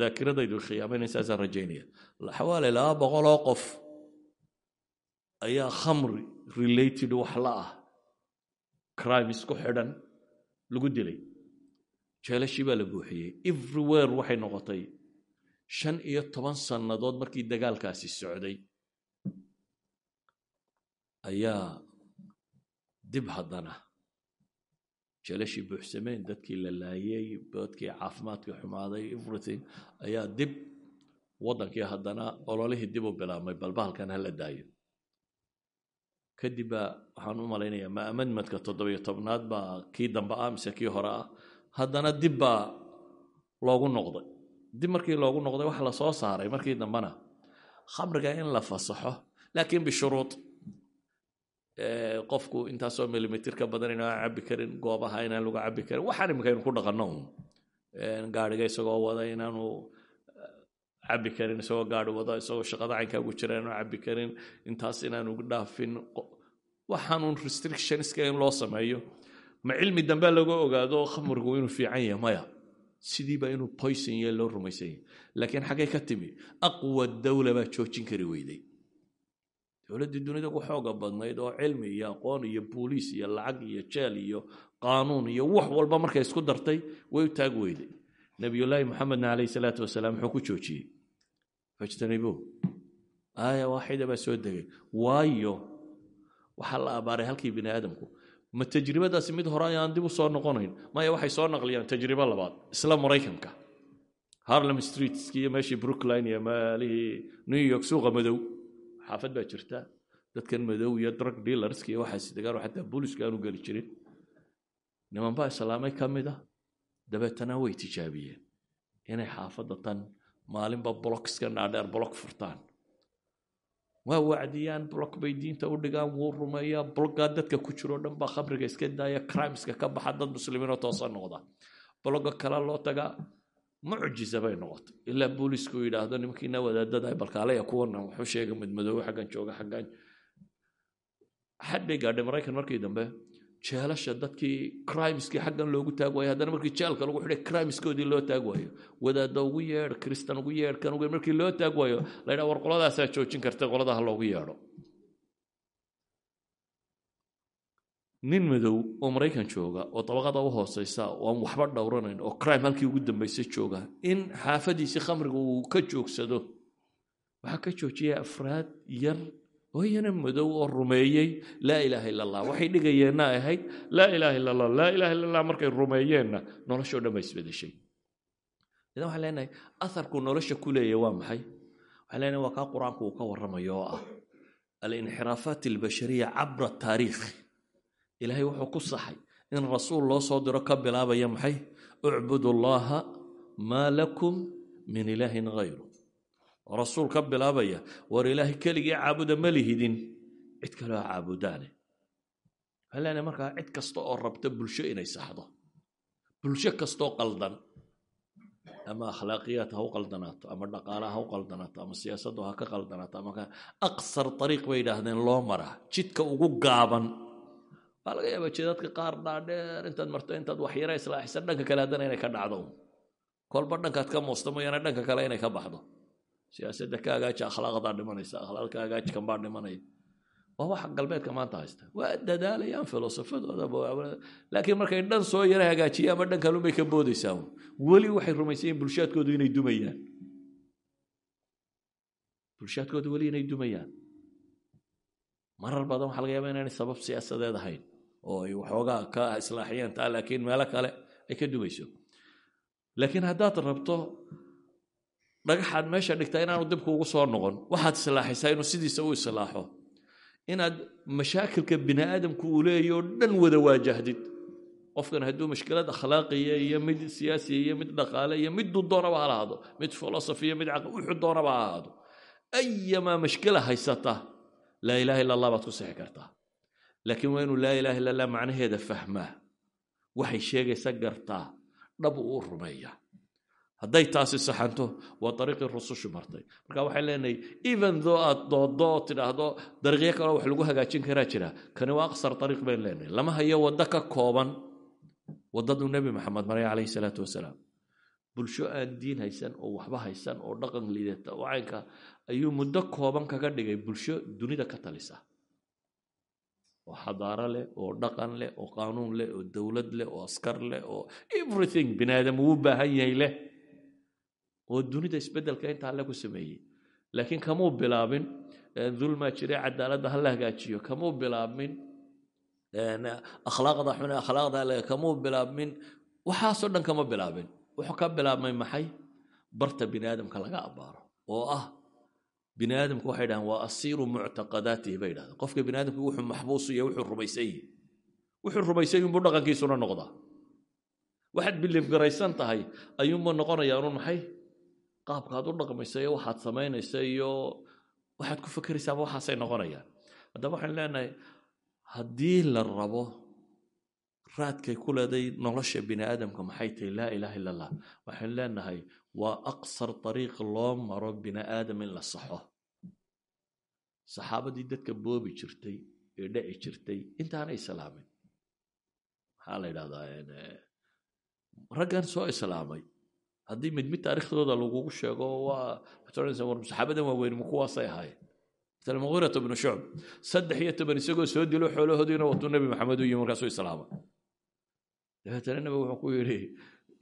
daakiradaydu khiyaamaynaysaasaa rajaynaya xawaali laba boqoloo qof ayaa khamri related wax la ah crimes ku xidhan lagu dilay jeelashii baa la buuxiyey. Everywhere waxay noqotay. Shan iyo toban sannadood markii dagaalkaasi socday ayaa dib haddana jeelashii buuxsameen dadkii la laayey dadkii caafimaadkii xumaaday everything ayaa dib waddankii haddana ololihii dib u bilaabmay balbahalkan ha la daayo. Kadib baa waxaan u malaynayaa ma amendmentka toddobiyo tobnaad baa kii dambe ah mise kii hore ah haddana dib baa loogu noqday. Dib markii loogu noqday waxa la soo saaray markii dambena khamriga in la fasaxo laakiin bishuruud qofku intaasoo milimitr ka badan inaan cabbi karin goobaha inaan lagu cabbi karin waxaan iminka aynu ku dhaqanno gaadhiga isagoo wada inaanu cabbi karin isagoo gaadhi wada isagoo shaqada caynkaa ugu jira inaanu cabbi karin intaas inaanu dhaafin waxaanun restrictionska loo sameeyo ma cilmi dambe laga ogaado khamrigu inuu fiican yahay maya. Sidiiba inuu poison yahay loo rumaysan laakiin xaggay ka timi aqwa dawla baa joojin kari weyday. Dowladdii dunida ku xooga badnayd oo cilmi iyo aqoon iyo booliis iyo lacag iyo jeel iyo qaanuun iyo wax walba markay isku dartay way u taag weyday. Nabiyullaahi maxamedna calayhi salaatu wasalaam muxuu ku joojiyey. Fajtanibuu aaya waaxida baa soo degay. Waayo waxaa la abaaray halkii bini aadamku ma tajribadaasi mid hore ayaan dib u soo noqonayn. Maya waxay soo naqliyaan tajribo labaad. Isla maraykanka. Harlem streetski iyo meeshii brookline iyo maalihii new york suuqa madow. Xaafad baa jirta. Dadkan madow iyo drug dealerska iyo waxaas degaan oo xataa booliska aanu geli jirin. Niman baa islaamay ka mid ah. Dabeetana way tijaabiyeen. Inay xaafadda tan maalinba blockska dhaadheer block furtaan waa wacdiyaan block bay diinta u dhigaan wuu rumeeyaa bloggaa dadka ku jiroo dhan baa khamriga iska daaya crimeska ka baxa dad muslimiinoo toosan noqda. Blogga kale loo tagaa mucjisa bay noqotay. Ilaa boolisku yidhaahdo nimankiina wadaadada balkaalaya kuwana wuxuu sheega madmadoobe xaggan jooga xaggan. Xad bay gaadhay maraykan markii dambe jeelasha dadkii crimeskii xaggan loogu taag waayo. Haddana markii jeelka lagu xidhay crimeskoodii loo taag waayo. Wadaadda ugu yeedh kristan ugu yeedh kan ugu markii loo taag waayo la ydhaha war qoladaasaa joojin karta qoladaha loogu yeedho. Nin madow oo maraykan jooga oo dabaqada u hooseysa oo aan waxba dhowranayn oo crime halkii ugu dambaysa jooga in xaafadiisii khamriga uu ka joogsado waxaa ka joojiyay afraad yar oo iyana madow oo rumeeyey laa ilaaha illa allah waxay dhigayeenna ahayd laa ilaaha illa allah laa ilaha illa allah markay rumeeyeenna noloshoo dhan baa isbedeshay idan waxaan leenahay atharku nolosha ku leeyahy waa maxay? Waxaan leenahay waa kaa qur'aanku uu ka warramayo oo ah alinxiraafaat albashariya cabra taariikh. Ilaahay wuxuu ku saxay in rasuul loo soo diro ka bilaabaya maxay? Ucbudu allaha maa lakum min ilaahin hayru rasuul ka bilaabaya war ilaahay keligii caabuda ma lihidin cid kaloo caabudaane. Waxaan leenahay markaa cid kasta oo rabta bulsho inay saxdo bulsho kastoo qaldan ama akhlaaqiyaad ha u qaldanaato ama dhaqaala ha u qaldanaato ama siyaasaddu ha ka qaldanaato ama aqsar ariiq bay yidhaahdeen loo maraa jidka ugu gaaban. Waa laga yaaba jeedadka qaar dhaadheer intaad marto intaad waxyara islaaxisa dhanka kale haddana siyaasadda ka agaaji akhlaaqdaa dhimanaysa akhlaaq ka agaaji kanbaa dhimanaya. Waa waxa galbeedka maanta haysta. Waa dadaalayaan filosofadooda laakiin markay dhan soo yara hagaajiya ama dhan kalunbay ka boodaysaa weli waxay rumaysan yihiin bulshaadkoodu inay dumayaan. Bulshaadkoodu weli inay dumayaan. Marar badan waxaa laga yaaba inaanay sabab siyaasadeed ahayn oo ay waxoogaa ka islaaxiyeen taa laakiin meelo kale ay ka dumayso. Laakiin haddaad rabto dhagaxaad meesha dhigtaa inaanu dib kuugu soo noqon. Waxaad islaaxaysaa inuu sidiisa u islaaxo. Inaad mashaakilka bini aadamku uu leeyahy oo dhan wada waajahdid. Qofkan hadduu mashkilad akhlaaqiya iyo mid siyaasiya iyo mid dhaqaale iyo mid doonaba ha lahaado. Mid filosofi iyo mid wuxuu doonaba ha ahaado ayamaa mashkila haysata? Laa ilaha illa allah baad ku sixi kartaa. Laakiin waa inuu laa ilaha illa allah macnaheeda fahmaa. Waxay sheegaysa gartaa. Dhab uu rumeeyaa hadday taasi saxanto waa ariiqii rusushu martay. Marka waxaan leenahay even though aad dooddo oo tidhaahdo dariiqyo kaleo wax lagu hagaajin karaa jira kani waa aqsar ariiq bayn leenahay. Lama hayo waddo ka kooban waddaduu nebi maxamed maray calayhi salaatu wasalaam. Bulsho aan diin haysan oo waxba haysan oo dhaqan liidata oo caynka ayuu muddo kooban kaga dhigay bulsho dunida ka talisa. Oo xadaaro leh oo dhaqan leh oo qaanuun leh oo dowlad leh oo askar leh oo everything bini aadam uu baahan yahay leh oo dunida isbeddelka intaa alle ku sameeyey. Laakiin kamuu bilaabin dulmaa jire cadaaladda ha la hagaajiyo. Kamuu bilaabmin akhlaaqda xune akhlaaqda le kamuu bilaabmin waxaasoo dhan kama bilaabin. Wuxuu ka bilaabmay maxay? Barta bini laga abaaro oo ah bini waxay dhahaan waa asiiru muctaqadaatihi bay dhahdeen qofka bini wuxuu maxbuus iyo wuxuu rumaysan yihi wuxuu rumaysan yihiin buu dhaqankiisuna noqdaa. Waxaad biliif garaysan tahay ayuunbuu noqonayaa unun maxay qaabkaad u dhaqmaysa iyo waxaad samaynaysa iyo waxaad ku fekeraysaaba waxaasay noqonayaan. Haddaba waxaan leenahay haddii la rabo raadkay ku leeday nolosha bini aadamka maxay tahay laa ilaha illa allah waxaan leenahay waa aqsar dariiq loo maro bini aadam in la saxo. Saxaabadii dadka boobi jirtay ee dhaci jirtay intaanay islaamin. Maxaa la yidhahdaa raggan soo islaamay haddii mid mid taariikhdooda lagugu sheego waa war saxaabadan waaweyn ma kuwaasay ahaayeen مثلا مغيرة بن شعب صدح يتبن سجو سودي له حوله هدينا وقت النبي محمد ويوم رسول السلام dabeetana nabigu wuxuu ku yidhi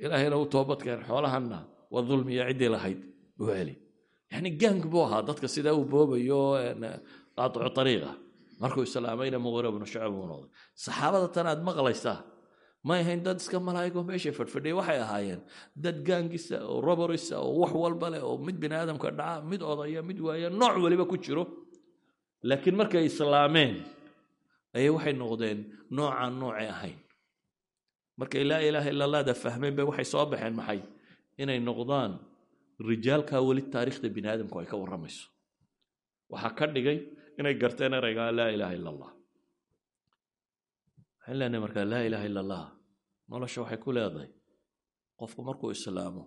ilaahayna u toobad keen xoolahana waa dulmi iyo ciddii lahayd u heli yani gang buu ahaa dadka sidaa uu boobayo qaaticu ariiqa markuu islaamayna muqira bnu shucab uu noqday saxaabada tan aad maqlaysaa may ahayn dad iska malaa'igo meeshay fadhfadhiya waxay ahaayeen dad gaangisa oo roborisa oo wax walba leh oo mid bini aadamka dhaca mid odaya mid waaya nooc waliba ku jiro. Laakiin markay islaameen ayay waxay noqdeen noocaan noocay ahayn. Markay laa ilaaha illa allahda fahmeen bay waxay soo baxeen maxay? Inay noqdaan rijaalkaa weli taariikhda bini aadamku ay ka warramayso. Waxaa ka dhigay inay garteen eraygaa laa ilaaha illa allah waxaan leenahay markaa laa ilaaha illa allah nolosha waxay ku leedahay. Qofku markuu islaamo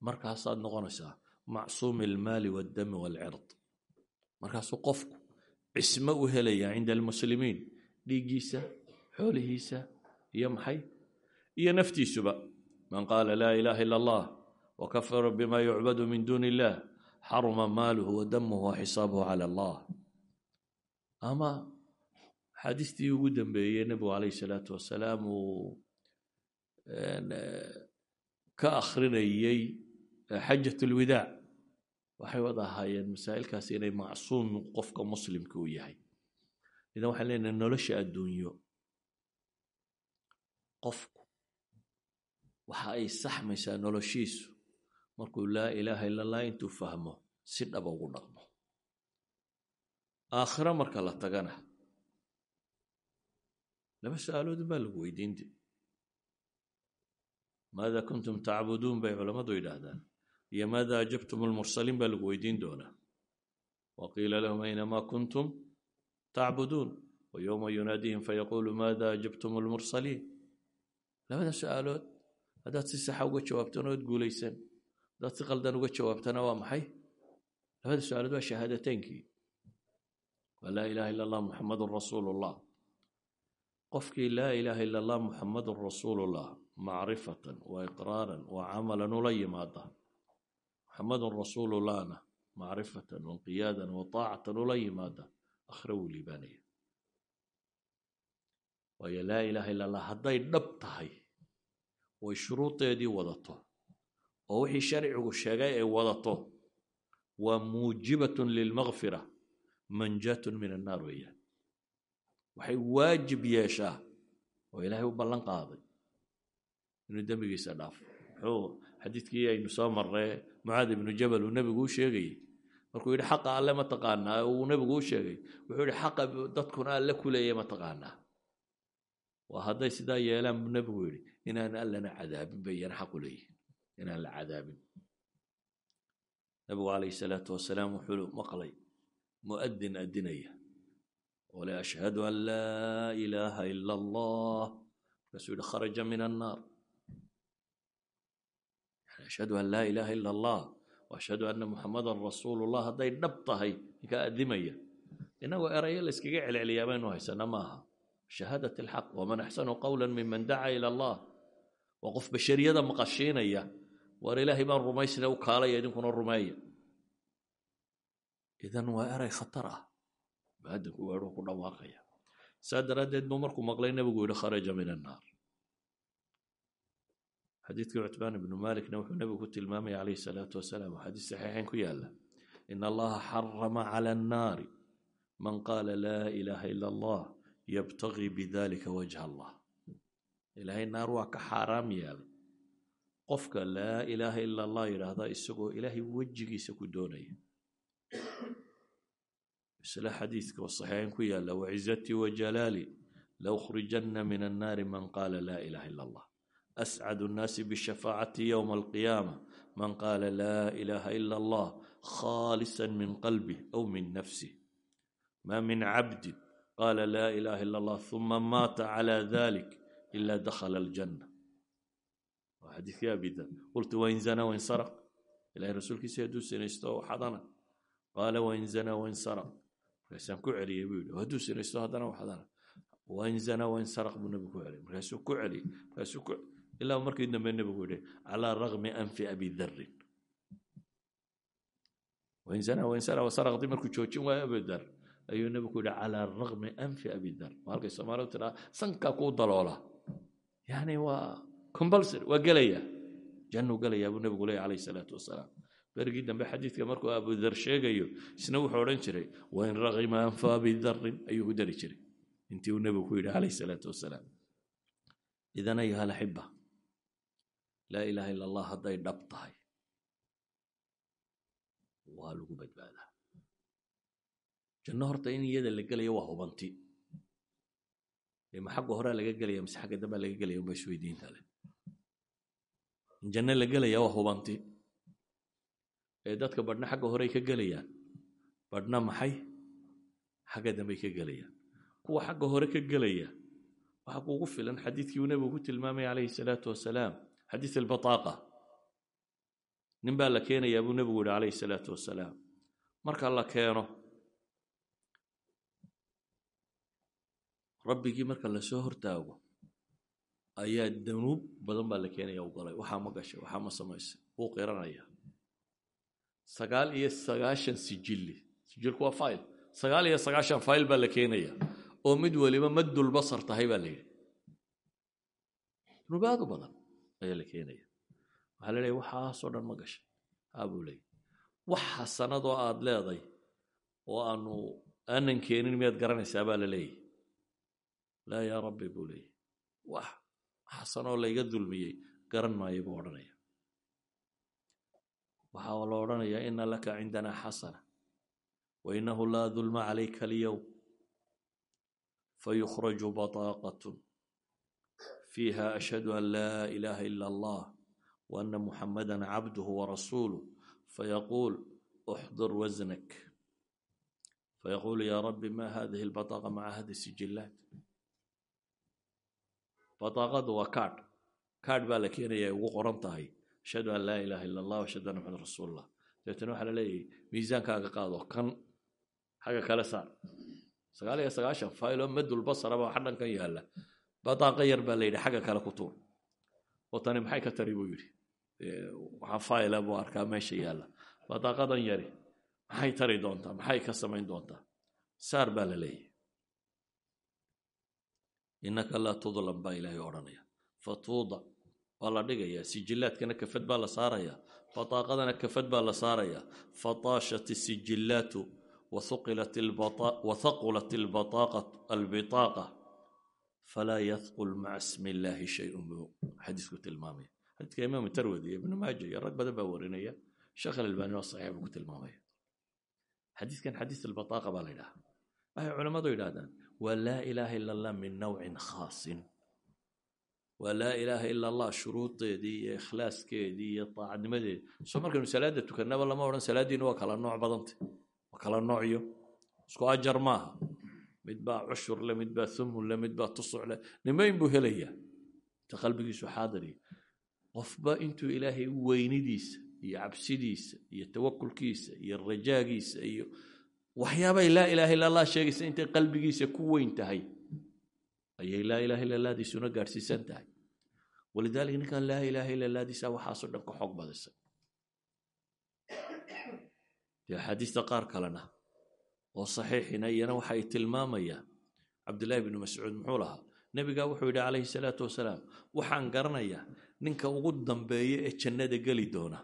markaasaad noqonaysaa macsuumi almaali waaldami waalcird. Markaasuu qofku cismo u helayaa cinda almuslimiin dhiiggiisa xoolihiisa iyo maxay? Iyo naftiisuba. Man qaala laa ilaaha illa allah wakafara bima yucbadu min duuni illah xaruma maaluhu wadamuhu waxisaabuhu cala allah. Ama xaadiistii ugu dambeeyey nebigu calayhi salaatu wasalaam uu ka akhrinayey xajat lwidaac waxay wada ahaayeen masaa'ilkaasi inay macsuum qofka muslimka u yahay. Idan waxaan leenahay nolosha adduunyo. Qofku waxa ay saxmaysaa noloshiisu markuu laa ilaaha illa allah intuu fahmo si dhaba ugu dhaqmo. Aakhiro marka la tagana laba su'aalood baa lagu weydiinti maada kuntum tacbuduun bay culammadu yidhaahdaan iyo maada ajabtum almursaliin baa lagu weydiin doonaa wa qiila lahum aynamaa kuntum tacbuduun wa yowma yunaadihim fayaquulu maada ajabtum almursaliin labada su'aalood haddaad si saxa uga jawaabtana ood guulaysan haddaad si qaldan uga jawaabtana waa maxay labada su'aalood waa shahaadateynkii waa laa ilaha illa allah muxamadun rasuulullah qofkii laa ilaaha illa allah muxamadun rasuulullah macrifatan wa iqraaran wa camalan ula yimaada. Muxamadun rasuulullahna macrifatan wa qiyaadan wa taacatan ula yimaada. Akhre wuu liibaanaya. Waayo laa ilaaha illa allah hadday dhab tahay way shuruudeedii wadato oo wixii sharcigu sheegay ay wadato waa muujibatun lilmakfira manjatun min annaar weeyaan waxay waajib yeeshaa oo ilaahay u ballan qaaday inuu dembigiisa dhaafo. Xadiidkii aynu soo marnay mucaad ibnu jabal uu nebigu u sheegayey. Markuu yidhi xaqa alle ma taqaanaa? Uu nebigu u sheegay. Wuxuu yidhi xaqa dadkuna alle ku leeyahy ma taqaanaa. Waa hadday sidaa yeelaan buu nebigu yidhi inaan allana cadaabin bay iyana xaqu leeyihiin inaan la cadaabin. Nabigu calayhi salaatu wasalaam wuxuu maqlay mu'adin adinaya oo le ashhadu an laa ilaaha ila allah markaasuu yihi kharaja min annaar ashhadu an laa ilaaha ila allah waashhadu anna muxamadan rasuulu llah hadday dhab tahay ninkaa adimaya inagoo erayo la yskaga celceliyaa baynu haysana maaha shahaadat alxaq waman axsanu qawla miman dacaa ila allah waa qof bashariyada maqashiinaya waar ilaahay baan rumaysna u kaalaya idinkuna rumeeya idan waa eray khatar ah baadanku weeruu ku dhawaaqaya. Saa daraaddeed buu markuu maqlay nebigu yihi kharaja min annaar xadiidkii cutbaan ibnu malikna wuxuu nebigu ku tilmaamaya calayhi salaatu wasalaam oo xadiis saxiixayn ku yaalla in allaha xarama cala annaari man qaala laa ilaaha ila allah yabtagii bidalika wajha allah ilaahay naar waa ka xaaraam yeelay qofka laa ilaaha ila allah yidhaahda isagoo ilaahay wejigiisa ku doonaya isla xadiidka oo saxiixayn ku yaalla wacizatii wajalaali laukhrijanna min annaari man qaala laa ilaha ila allah ascadu nnaasi bishafaacati yowma alqiyaama man qaala laa ilaha ila allah khaalisa min qalbih aw min nafsih ma min cabdin qaala laa ilaha ila allah huma maata cala dalik ila dakhala aljanna. Waa xadiidkii abida qultu wain zana wain saraq. Ilahay rasuulkiisa hadduu sinaysto waxadana qaala wain zana wain saraq markaasaan ku celiyey buu yidhi hadduu sinaysto haddana waxadana wain zana wain saraq buu nebigu ku celiyey markaasuu ku celiyey markaasuu ku ilaa markii dambe nebigu yidhi calaa ragmi anfi abi darin wain zana wain saraq wasaraqdii markuu joojin waayo abi dar ayuu nebigu yidhi calaa ragmi anfi abi dar waa halkay soomaalidu tidhaa sankaa kuu daloola. Yani waa compulsory waa gelaya. Jannuu gelayaa buu nebigu leeyahy calayhi salaatu wasalaam berigii dambe xadiidka markuu abudar sheegayo isna wuxuu odhan jiray wain ragima anfa abi darin ayuu ku dari jiray. Intii uu nebigu ku yidhi calayhi salaatu wasalaam. Idan ayuha alaxiba laa ilaaha ila allah hadday dhab tahay waa lagu badbaadaa. Janno horta in iyada la gelayo waa hubanti. Ma xagga horea laga gelaya mise xagga dambea laga gelaya unba isweydiinta leh in janno la gelaya waa hubanti ee dadka badhna xagga horey ka gelayaan badhna maxay? Xagga dambey ka gelayaan kuwa xagga hore ka gelaya waxaa kuugu filan xadiidkii uu nebigu ku tilmaamaya calayhi salaatu wasalaam xadiid albataaqa. Nin baa la keenayaa buu nebigu yihi calayhi salaatu wasalaam. Marka la keeno rabbigii marka la soo hortaago ayaa danuub badan baa la keenaya u galay. Waxaa ma gashay waxaa ma samaysay. Wuu qiranaya sagaal iyo sagaashan sijilli sijilku waa file sagaal iyo sagaashan file baa la keenaya. Oo mid weliba maddulbasar tahay baa la yidhi. Dunuubaad u badan ayaa la keenaya. Waxaa la leeya waxaasoo dhan ma gashay. Haa buu leeyay wax xasanadoo aad leeday oo aanu aanan keenin miyaad garanaysaa? baa la leeyahy laa yaa rabbi buu leeyahy wax xasanoo layga dulmiyey garan maayo buu odhanaya waxaa la odhanayaa ina laka cindana xasana wainahu laa dulma calayka alyowm fayukhraju bataaqatun. Fiiha ashhadu an laa ilaaha ila allah waana muxamada cabduhu warasuuluh fayaquul uxdur wasnak fayaquul ya rabbi ma hadihi lbataaqa maca hadi sijillaat? Bataaqadu waa kaadh. Kaadh baa ugu qoran ashhadu an laa ilaaha illa allah ashhadu anna maxamed rasuulullah dabeetana waxaa la leeyahay miisaankaaga qaado kan xagga kale saar. Sagaal iyo sagaashan failo madulbasaraba waxa dhankan yaalla. Badaaqa yar baa la yidhi xagga kale ku tuur. Oo tani maxay ka tari buu yidhi. Waxaa faila ah buu arkaa meesha yaalla. Badaaqadan yari maxay tari doontaa? Maxay ka samayn doontaa? Saar baa la leeyahay. Innaka waa la dhigayaa sijillaadkana kafad baa la saarayaa bataaqadana kafad baa la saarayaa fataashat isijillaatu wathaqulat albitaaqa. Falaa yadqul maca smi illaahi shayun xadiisku tilmaamaya. Xadiiska imaam tarwadi ibnu maaja iyo rag badan baa warinaya sheekh alalbani waa saxiix buu ku tilmaamaya. Xadiiskan xadiis albataaqa baa la yidhaha waxay culammadu yidhahdaan waa laa ilaaha ila allah min nawcin khaasin waa laa ilaaha ila allah shuruudeedii iyo ikhlaaskeedii iyo daacadnimadeedi soo markaynu salaada tukannaba lama odhan salaaddiina waa kala nooc badanta waa kala noocyo isku ajar maaha. Mid baa cushur le mid baa thumun le mid baa tusuc le nimayn buu helayaa. Inta qalbigiisu xaadiriya qofba intuu ilaahay weynidiisa iyo cabsidiisa iyo tawakulkiisa iyo rajaagiisa iyo waxyaabay laa ilaaha illa allah sheegaysa intay ayay laa ilaha illa allahdiisuna gaadhsiisan tahay. Walidaalika ninkan laa ilaaha illa allahdiisa waxaasoo dhan ka xoog badisay dee axaadiista qaar kalena oo saxiixina iyana waxa ay tilmaamayaan cabdullaahi bnu mascuud muxuu lahaa nebigaa wuxuu yidhi calayhi salaatu wasalaam waxaan garanayaa ninka ugu dambeeya ee jannada geli doona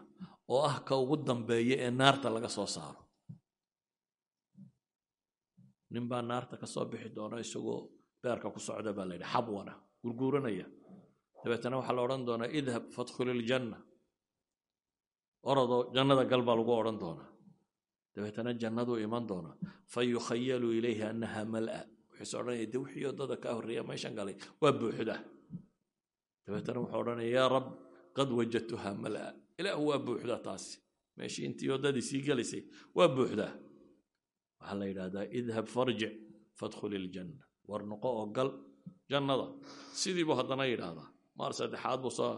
oo ah ka ugu dambeeya ee naarta laga soo saaro. Nin baa naarta ka soo bixi doona isagoo beerka ku socda baa layidhi xabwana gurguuranaya. Dabeetana waxaa la odhan doonaa idhab fadkhul iljanna orodoo jannada gal baa lagu odhan doonaa. Dabeetana jannaduu iman doonaa fa yukhayalu annaha mal'a. Wuxuuse odhanaya de wixii oddada kaa horreeya meeshan galay waa buuxda. Dabeetana wuxuu odhanaya yaa rab qad wajadtuha mal'a. Ilaahu waa buuxda taasi. Meeshii intii oddadii sii gelaysay waa buuxdaa waxaa la yidhahdaa idhab farjic fadkhul iljanna war noqo oo gal jannada. Sidii buu haddana yidhaahdaa. Maar saddexaad buu soo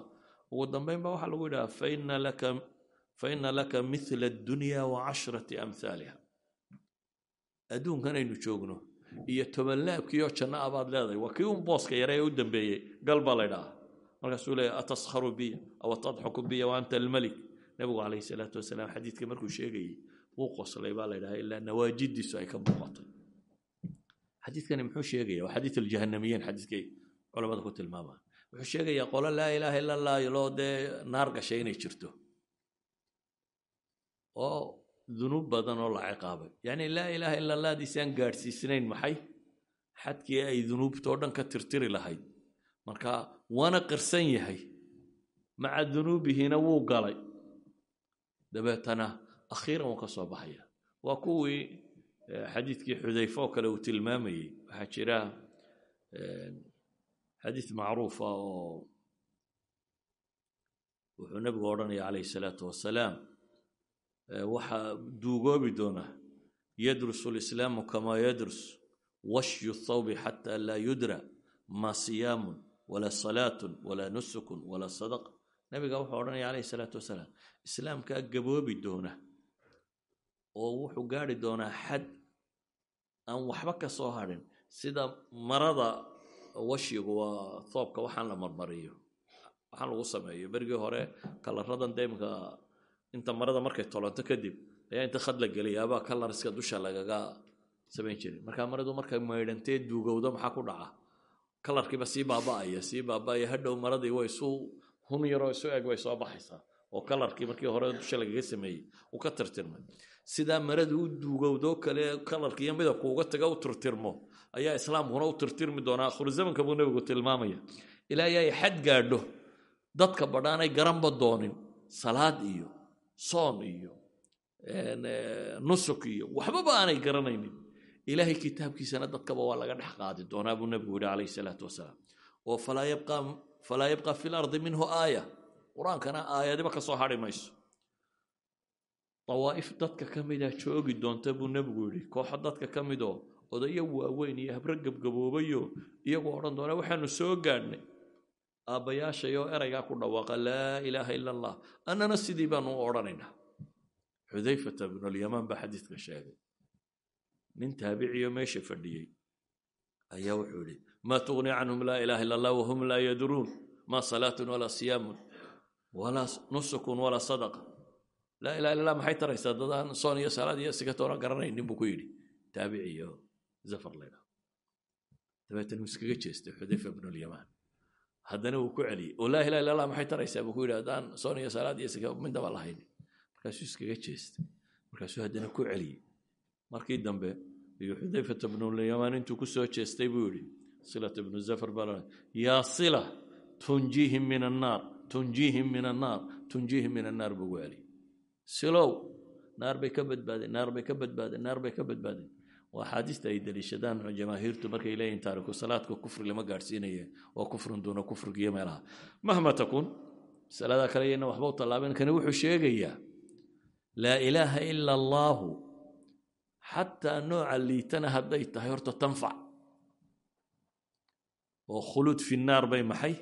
ugu dambayn ba waxaa lagu yidhahaa faina laka faina laka mithla addunya wa cashrati amhaaliha adduunkan aynu joogno iyo tobanlaabkiioo janno ah baad leedahay waa kii un booska yare u dambeeyey. Gal baa la ydhahaa markaasuu leeyahy ataskharu biya aw tadxaku biya wa anta almalik. Nebigu calayhi salaatu wasalaam xadiidka markuu sheegayey wuu qoslay baa la ydhahaa ilaa nawaajidiisu ay ka muuqatay xadiidkani muxuu sheegaya waa xadiid aljahanamiyiin xadiidkay culamada ku tilmaamaan wuxuu sheegayaa qolo laa ilaaha ila allah loo dee naar gashay inay jirto. Oo dunuub badan oo la ciqaabay. Yacni laa ilaaha ila allahdiisaan gaadhsiisnayn maxay? Xadkii ay dunuubtoo dhan ka tirtiri lahayd. Marka waana qirsan yahay. Maca dunuubihina wuu galay. Dabeetana akhiiran wuu ka soo baxaya waa kuwii xadiidkii xudayfe oo kale uu tilmaamayey. Waxaa jira xadiid macruufa oo wuxuu nebigu odhanaya calayhi salaatu wasalaam waxaa duugoobi doona yadrusu lislaamu kamaa yadrus washyu thawbi xata laa yudra ma siyaamun walaa salaatun walaa nusukun walaa sadaqa nebiga wuxuu odhanaya calayhi salaatu wasalaam islaamkaa gaboobi doona oo wuxuu gaari doonaa xad aan waxba ka soo hadhin sida marada washigu waa thoobka waxaan la marmariyo. Waxaan lagu sameeyo. Berigii hore kalaradan deemka inta marada markay tolonto kadib ayaa inta khad la geliyaabaa kalariska dusha lagaga samayn jiray. Markaa maradu markay maydhantee duugowdo maxaa ku dhaca? Kalarkiiba sii baaba'aya sii baaba'aya. Hadhow maradii way isu hun yaroo isu eg way soo baxaysaa. Oo kalarkii markii hore dusha lagaga sameeyey uu ka tirtirmay sidaa maradu u duugowdo kale kalarki iyo midabku uga taga u tirtirmo ayaa islaamkuna u tirtirmi doonaa akhiru zamanka buu nebigu tilmaamaya. Ilaa ay xad gaadho dadka badhaanay garanba doonin salaad iyo soon iyo nusuk iyo waxbaba aanay garanaynin. Ilaahay kitaabkiisana dadkaba waa laga dhex qaadi doonaa buu nebigu yihi calayhi salaatu wasalaam. Oo falaa yabqa fi lardi minhu aaya. Qur'aankana aayadiba ka soo hadhi mayso dawaa'if dadka ka mida joogi doonta buu nebigu yidhi kooxo dadka ka midoo odayo waaweyn iyo habre gebgaboobayo iyagoo odhan doona waxaanu soo gaadhnay aabbayaashayoo eraygaa ku dhawaaqa laa ilaaha ila allah annana sidii baanu u odhanaynaa xudayfata bnulyamaan baa xadiidka sheegay nin taabiciyo meesha fadhiyey ayaa wuxuu yidhi maa tughni canhum laa ilaaha ila allah wahum laa yadruun maa salaatun walaa siyaamun laa ilaha illa allah maxay taraysaa? Dadaan soon iyo salaad iyo sigatoona garanaynin buu ku yidhi. Taabiciyo zafar laydhaa dabeetana uu iskaga jeestay xudayfa bnulyamaan haddana wuu ku celiyey. Oo laa ilaha illa allah maxay taraysaa? buu ku yidhi. Haddaan soon iyo salaad iyo siga midnaba lahayn. Markaasuu iskaga jeestay. Markaasuu haddana ku celiyey. Markii dambe iyo xudayfata bnulyamaan intuu ku jeestay buu yidhi. Silata bnu zafar baa yaa sila tunjiihim min annaar tunjiihim min annaar tunjiihim min annaar buu gu celiyey silow naar bay ka badbaadeen naar bay ka badbaadeen naar bay ka badbaadeen waa axaadiista ay daliishadaan jamaahiirtu markay leeyihiin taariku salaadka kufri lama gaadhsiinaye waa kufrun duuna kufriga iyo meelaha mahma takun masalada kale iyana waxba u tallaabeen kani wuxuu sheegayaa laa ilaaha ila allaahu xataa nooca liitana hadday tahay horta tanfac. Oo khuluud fi naar bay maxay?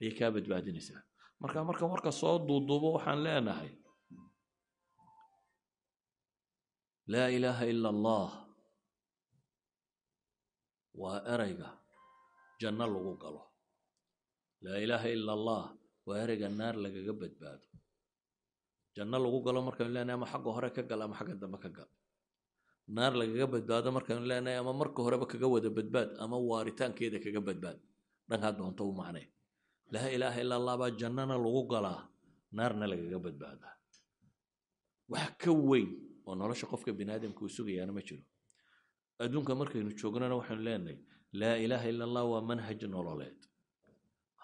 Ayay kaa badbaadinaysaa. Marka marka marka soo duuduubo waxaan leenahay laa ilaaha ila allah waa erayga janno lagu galo. Laa ilaaha ila allah waa ereyga naar lagaga badbaado. Janno lagu galo markaynu leenahay ama xagga hore ka gal ama xagga dambe ka gal. Naar lagaga badbaado markaynu leenahay ama marka horeba kaga wada badbaad ama waaritaankeeda kaga badbaad. Dhankaa doonto u macnay. Laa ilaaha ila allah baa jannana lagu galaa naarna lagaga badbaadaa wax ka oo nolosha qofka bini aadamka uu sugayaana ma jiro. Adduunka markaynu joognana waxaynu leenahay laa ilaaha ila allah waa manhaj nololeed.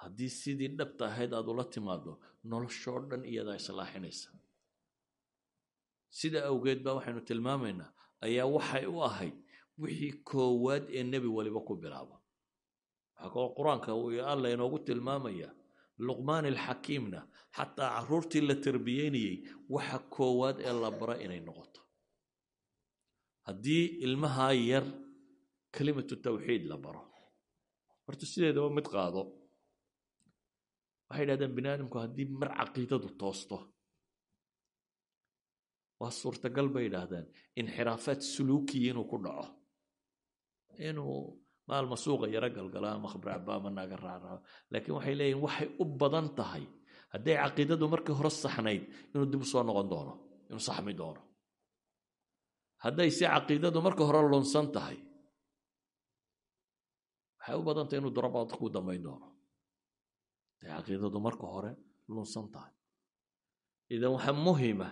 Haddii sidii dhabta ahayd aad ula timaado noloshoo dhan iyadaa islaaxinaysa sida awgeed baa waxaynu tilmaamaynaa ayaa waxay u ahayd wixii koowaad ee nebi waliba ku bilaabo. Waxaa kaloo qur'aanka alla inoogu tilmaamaya luqmaan alxakiimna xataa carruurtii la tarbiyeynayey waxa koowaad ee la bara inay noqoto. Haddii ilmahaa yar kelimatu tawxiid la baro. Horta sideedaba mid qaado. Waxay yidhahdeen bini aadamku haddii mar caqiidadu toosto. Waa suurtagal bay yidhaahdeen inxiraafaad suluukiya inuu ku dhaco. Inuu maalma suuqa yaro galgala ama khabracba ama naaga raacraaco laakiin waxay leeyihiin waxay u badan tahay hadday caqiidadu markii hore saxnayd inuu dib u soo noqon doono inuu saxmi doono. Hadday si caqiidadu markii hore lunsan tahay waxay u badan tahay inuu darabaadka ku dambayn doono. Hadday caqiidadu marka hore lunsan tahay. Idan waxaa muhima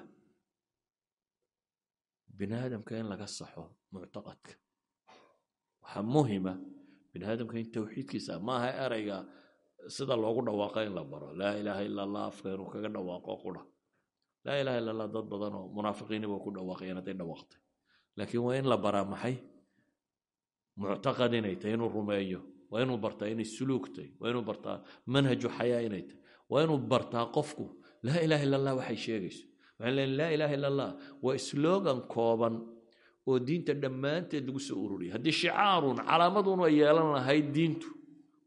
bini in laga saxo muctaqadka. Waxaa muhima bini in tawxiidkiisa maaha erayga sida loogu dhawaaqa in la baro. Laa ilaaha ila allah afka inuu kaga dhawaaqo qura laa ilaha illa allah dad badan oo munaafiqiini waa ku dhawaaqayeen hadday dhawaaqtay. Laakiin waa in la baraa maxay? Muctaqad inay tahay inuu rumeeyo. Waa inuu bartaa inay suluug waa inuu bartaa manhaju xayaa inay tahay. Waa inuu bartaa qofku. Laa ilaha illa allah waxay sheegayso. Waxaan leeyahay laa ilaha illa allah waa slogan kooban oo diinta dhammaanteed lagu soo ururiyay haddii shicaarun calaamadun ay yeelan lahayd diintu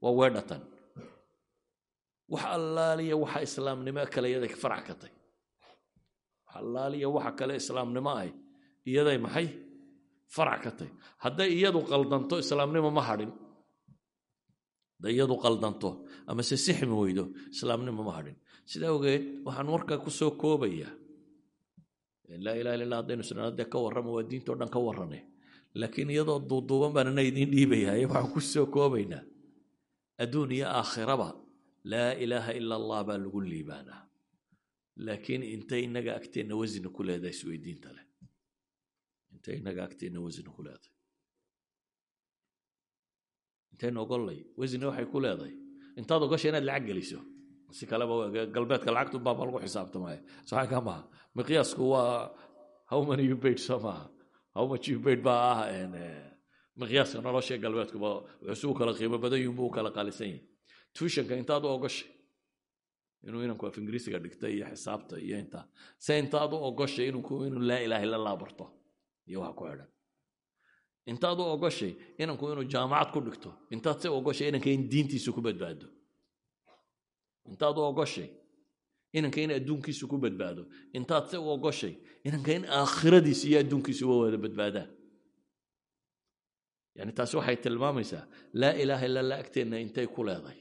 waa weedhatan wax allaaliya waxa islaamnimo kale iyaday farac ka tay wax allaaliya waxa kale islaamnimo ahy iyaday maxay farac ka tay hadday iyadu qaldanto islaamnimo ma hadhin. Hadday iyadu qaldanto ama se sixmi weydo islaamnimo ma hadhin. Sida awgeed waxaan markaa ku soo koobayaa laa ilaha illa haddaynu isnana dee ka warrama waa diintao dhan ka warrane. Laakiin iyadoo duuduuban baan ina idiin dhiibayahay waxaan ku soo koobaynaa. Adduun aakhiraba laa ilaaha ila allah baa lagu liibaanaa. Laakiin intay innaga agteenna wasni ku leedahay isweydiinta leh. Intay innaga agteenna wasni ku leedahay. Intaynu ogollay wasni waxay ku leedahay. Intaad ogasha inaad lacag geliso. Si kaleba galbeedka lacagtu baaba lagu xisaabtamaya saxaa ka miqyaasku waa how many you paid? Soo how much you paid? baa ah miqyaaska nolosha galbeedkuba wuxuu kala qiimo badan yihiin buu kala qaalisan yahay tuushanka intaad u ogoshay? Inuu inanku af ingiriisiga dhigtay iyo xisaabta iyo intaa se intaad u ogoshay inuu laa ilaha illa allah barto? Iyo waxa ku xidhan. Intaad u ogoshay inanku inuu jaamacad ku dhigto? Intaad se ogoshay inanka in diintiisu ku badbaado? Intaad u ogoshay inanka in adduunkiisu ku badbaado? Intaad se u ogoshay inanka in aakhiradiisu iyo adduunkiisu wa wada badbaadaan yani taasi waxay tilmaamaysaa laa ilaaha illa allah agteenna intay ku leedahay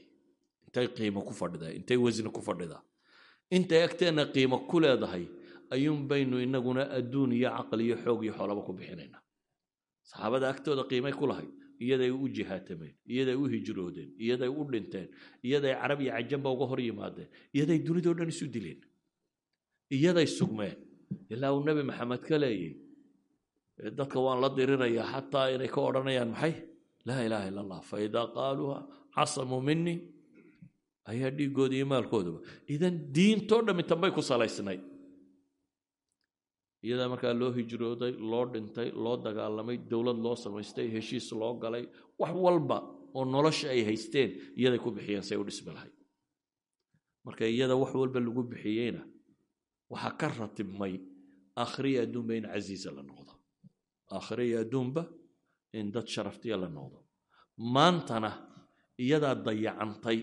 intay qiimo ku fadhidaa intay wasni ku fadhidaa intay agteenna qiimo ku leedahay ayuun baynu inaguna adduun iyo caqli iyo xoog iyo xoolaba ku bixinaynaa saxaabada agtooda qiimay ku lahayd iyaday u jihaatameen iyaday u hijroodeen iyaday u dhinteen iyaday carab iyo cajanba uga hor yimaadeen iyaday dunidao dhan isu dileen iyaday sugmeen. Ilaa uu nebi maxamed ka leeyay dadka waan la dirirayaa xataa inay ka odhanayaan maxay? Laa ilaaha illa allah fa qaaluuha casamuu minii ayaa dhiiggooda iyo maalkoodaba idan diintoo dhammi tanbay ku salaysnayd iyadaa markaa loo hijrooday loo dhintay loo dagaalamay dowlad loo samaystay heshiis loo galay wax walba oo nolosha ay haysteen iyaday ku bixiyeen say u dhismi lahayd marka iyada wax walba lagu bixiyeyna waxaa ka ratibmay aakhiriya adduunba in casiisa la noqdo aakhiriya adduunba in dad sharaftiya la noqdo. Maantana iyadaa dayacantay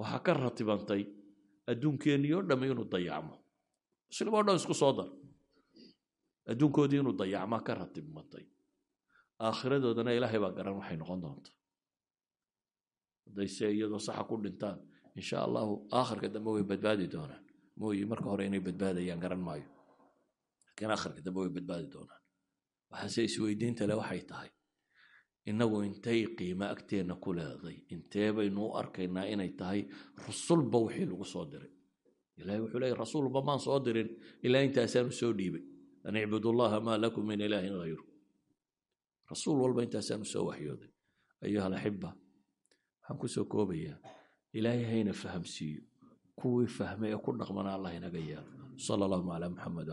waxaa ka ratibantay adduunkeenii oo dhamm inuu dayacmo muslim oo dhan isku soo dar. Adduunkoodii inuu dayacmaa ka ratibmatay aakhiradoodana ilaahay baa garan waxay noqon doonta hadday se iyadoo saxa ku dhintaan insha allahu aakhirka dambe way badbaadi doonaan. Mooyi marka hore inay badbaadayaan garan maayo. Laakiin aakhirka dambe way badbaadi doonaan. Waxaase isweydiinta le waxay tahay innagu intay qiimo agteenna ku leeday. Intee baynu u arkaynaa inay tahay rasulba wixii lagu soo diray. Ilahay wuxuu leeyay rasuulba maan soo dirin ilaa intaasaanu soo dhiibay. An icbudu allaha maa lakum min ilaahin hayru rasuul walba intaasaanu soo waxyooday. Ayuha alaxiba waxaan ku soo koobayaa ilaahay hayna fahamsiiyo. Kuwii fahmay ee ku dhaqmana allah inaga yeelo sala allahuma calaa muxamed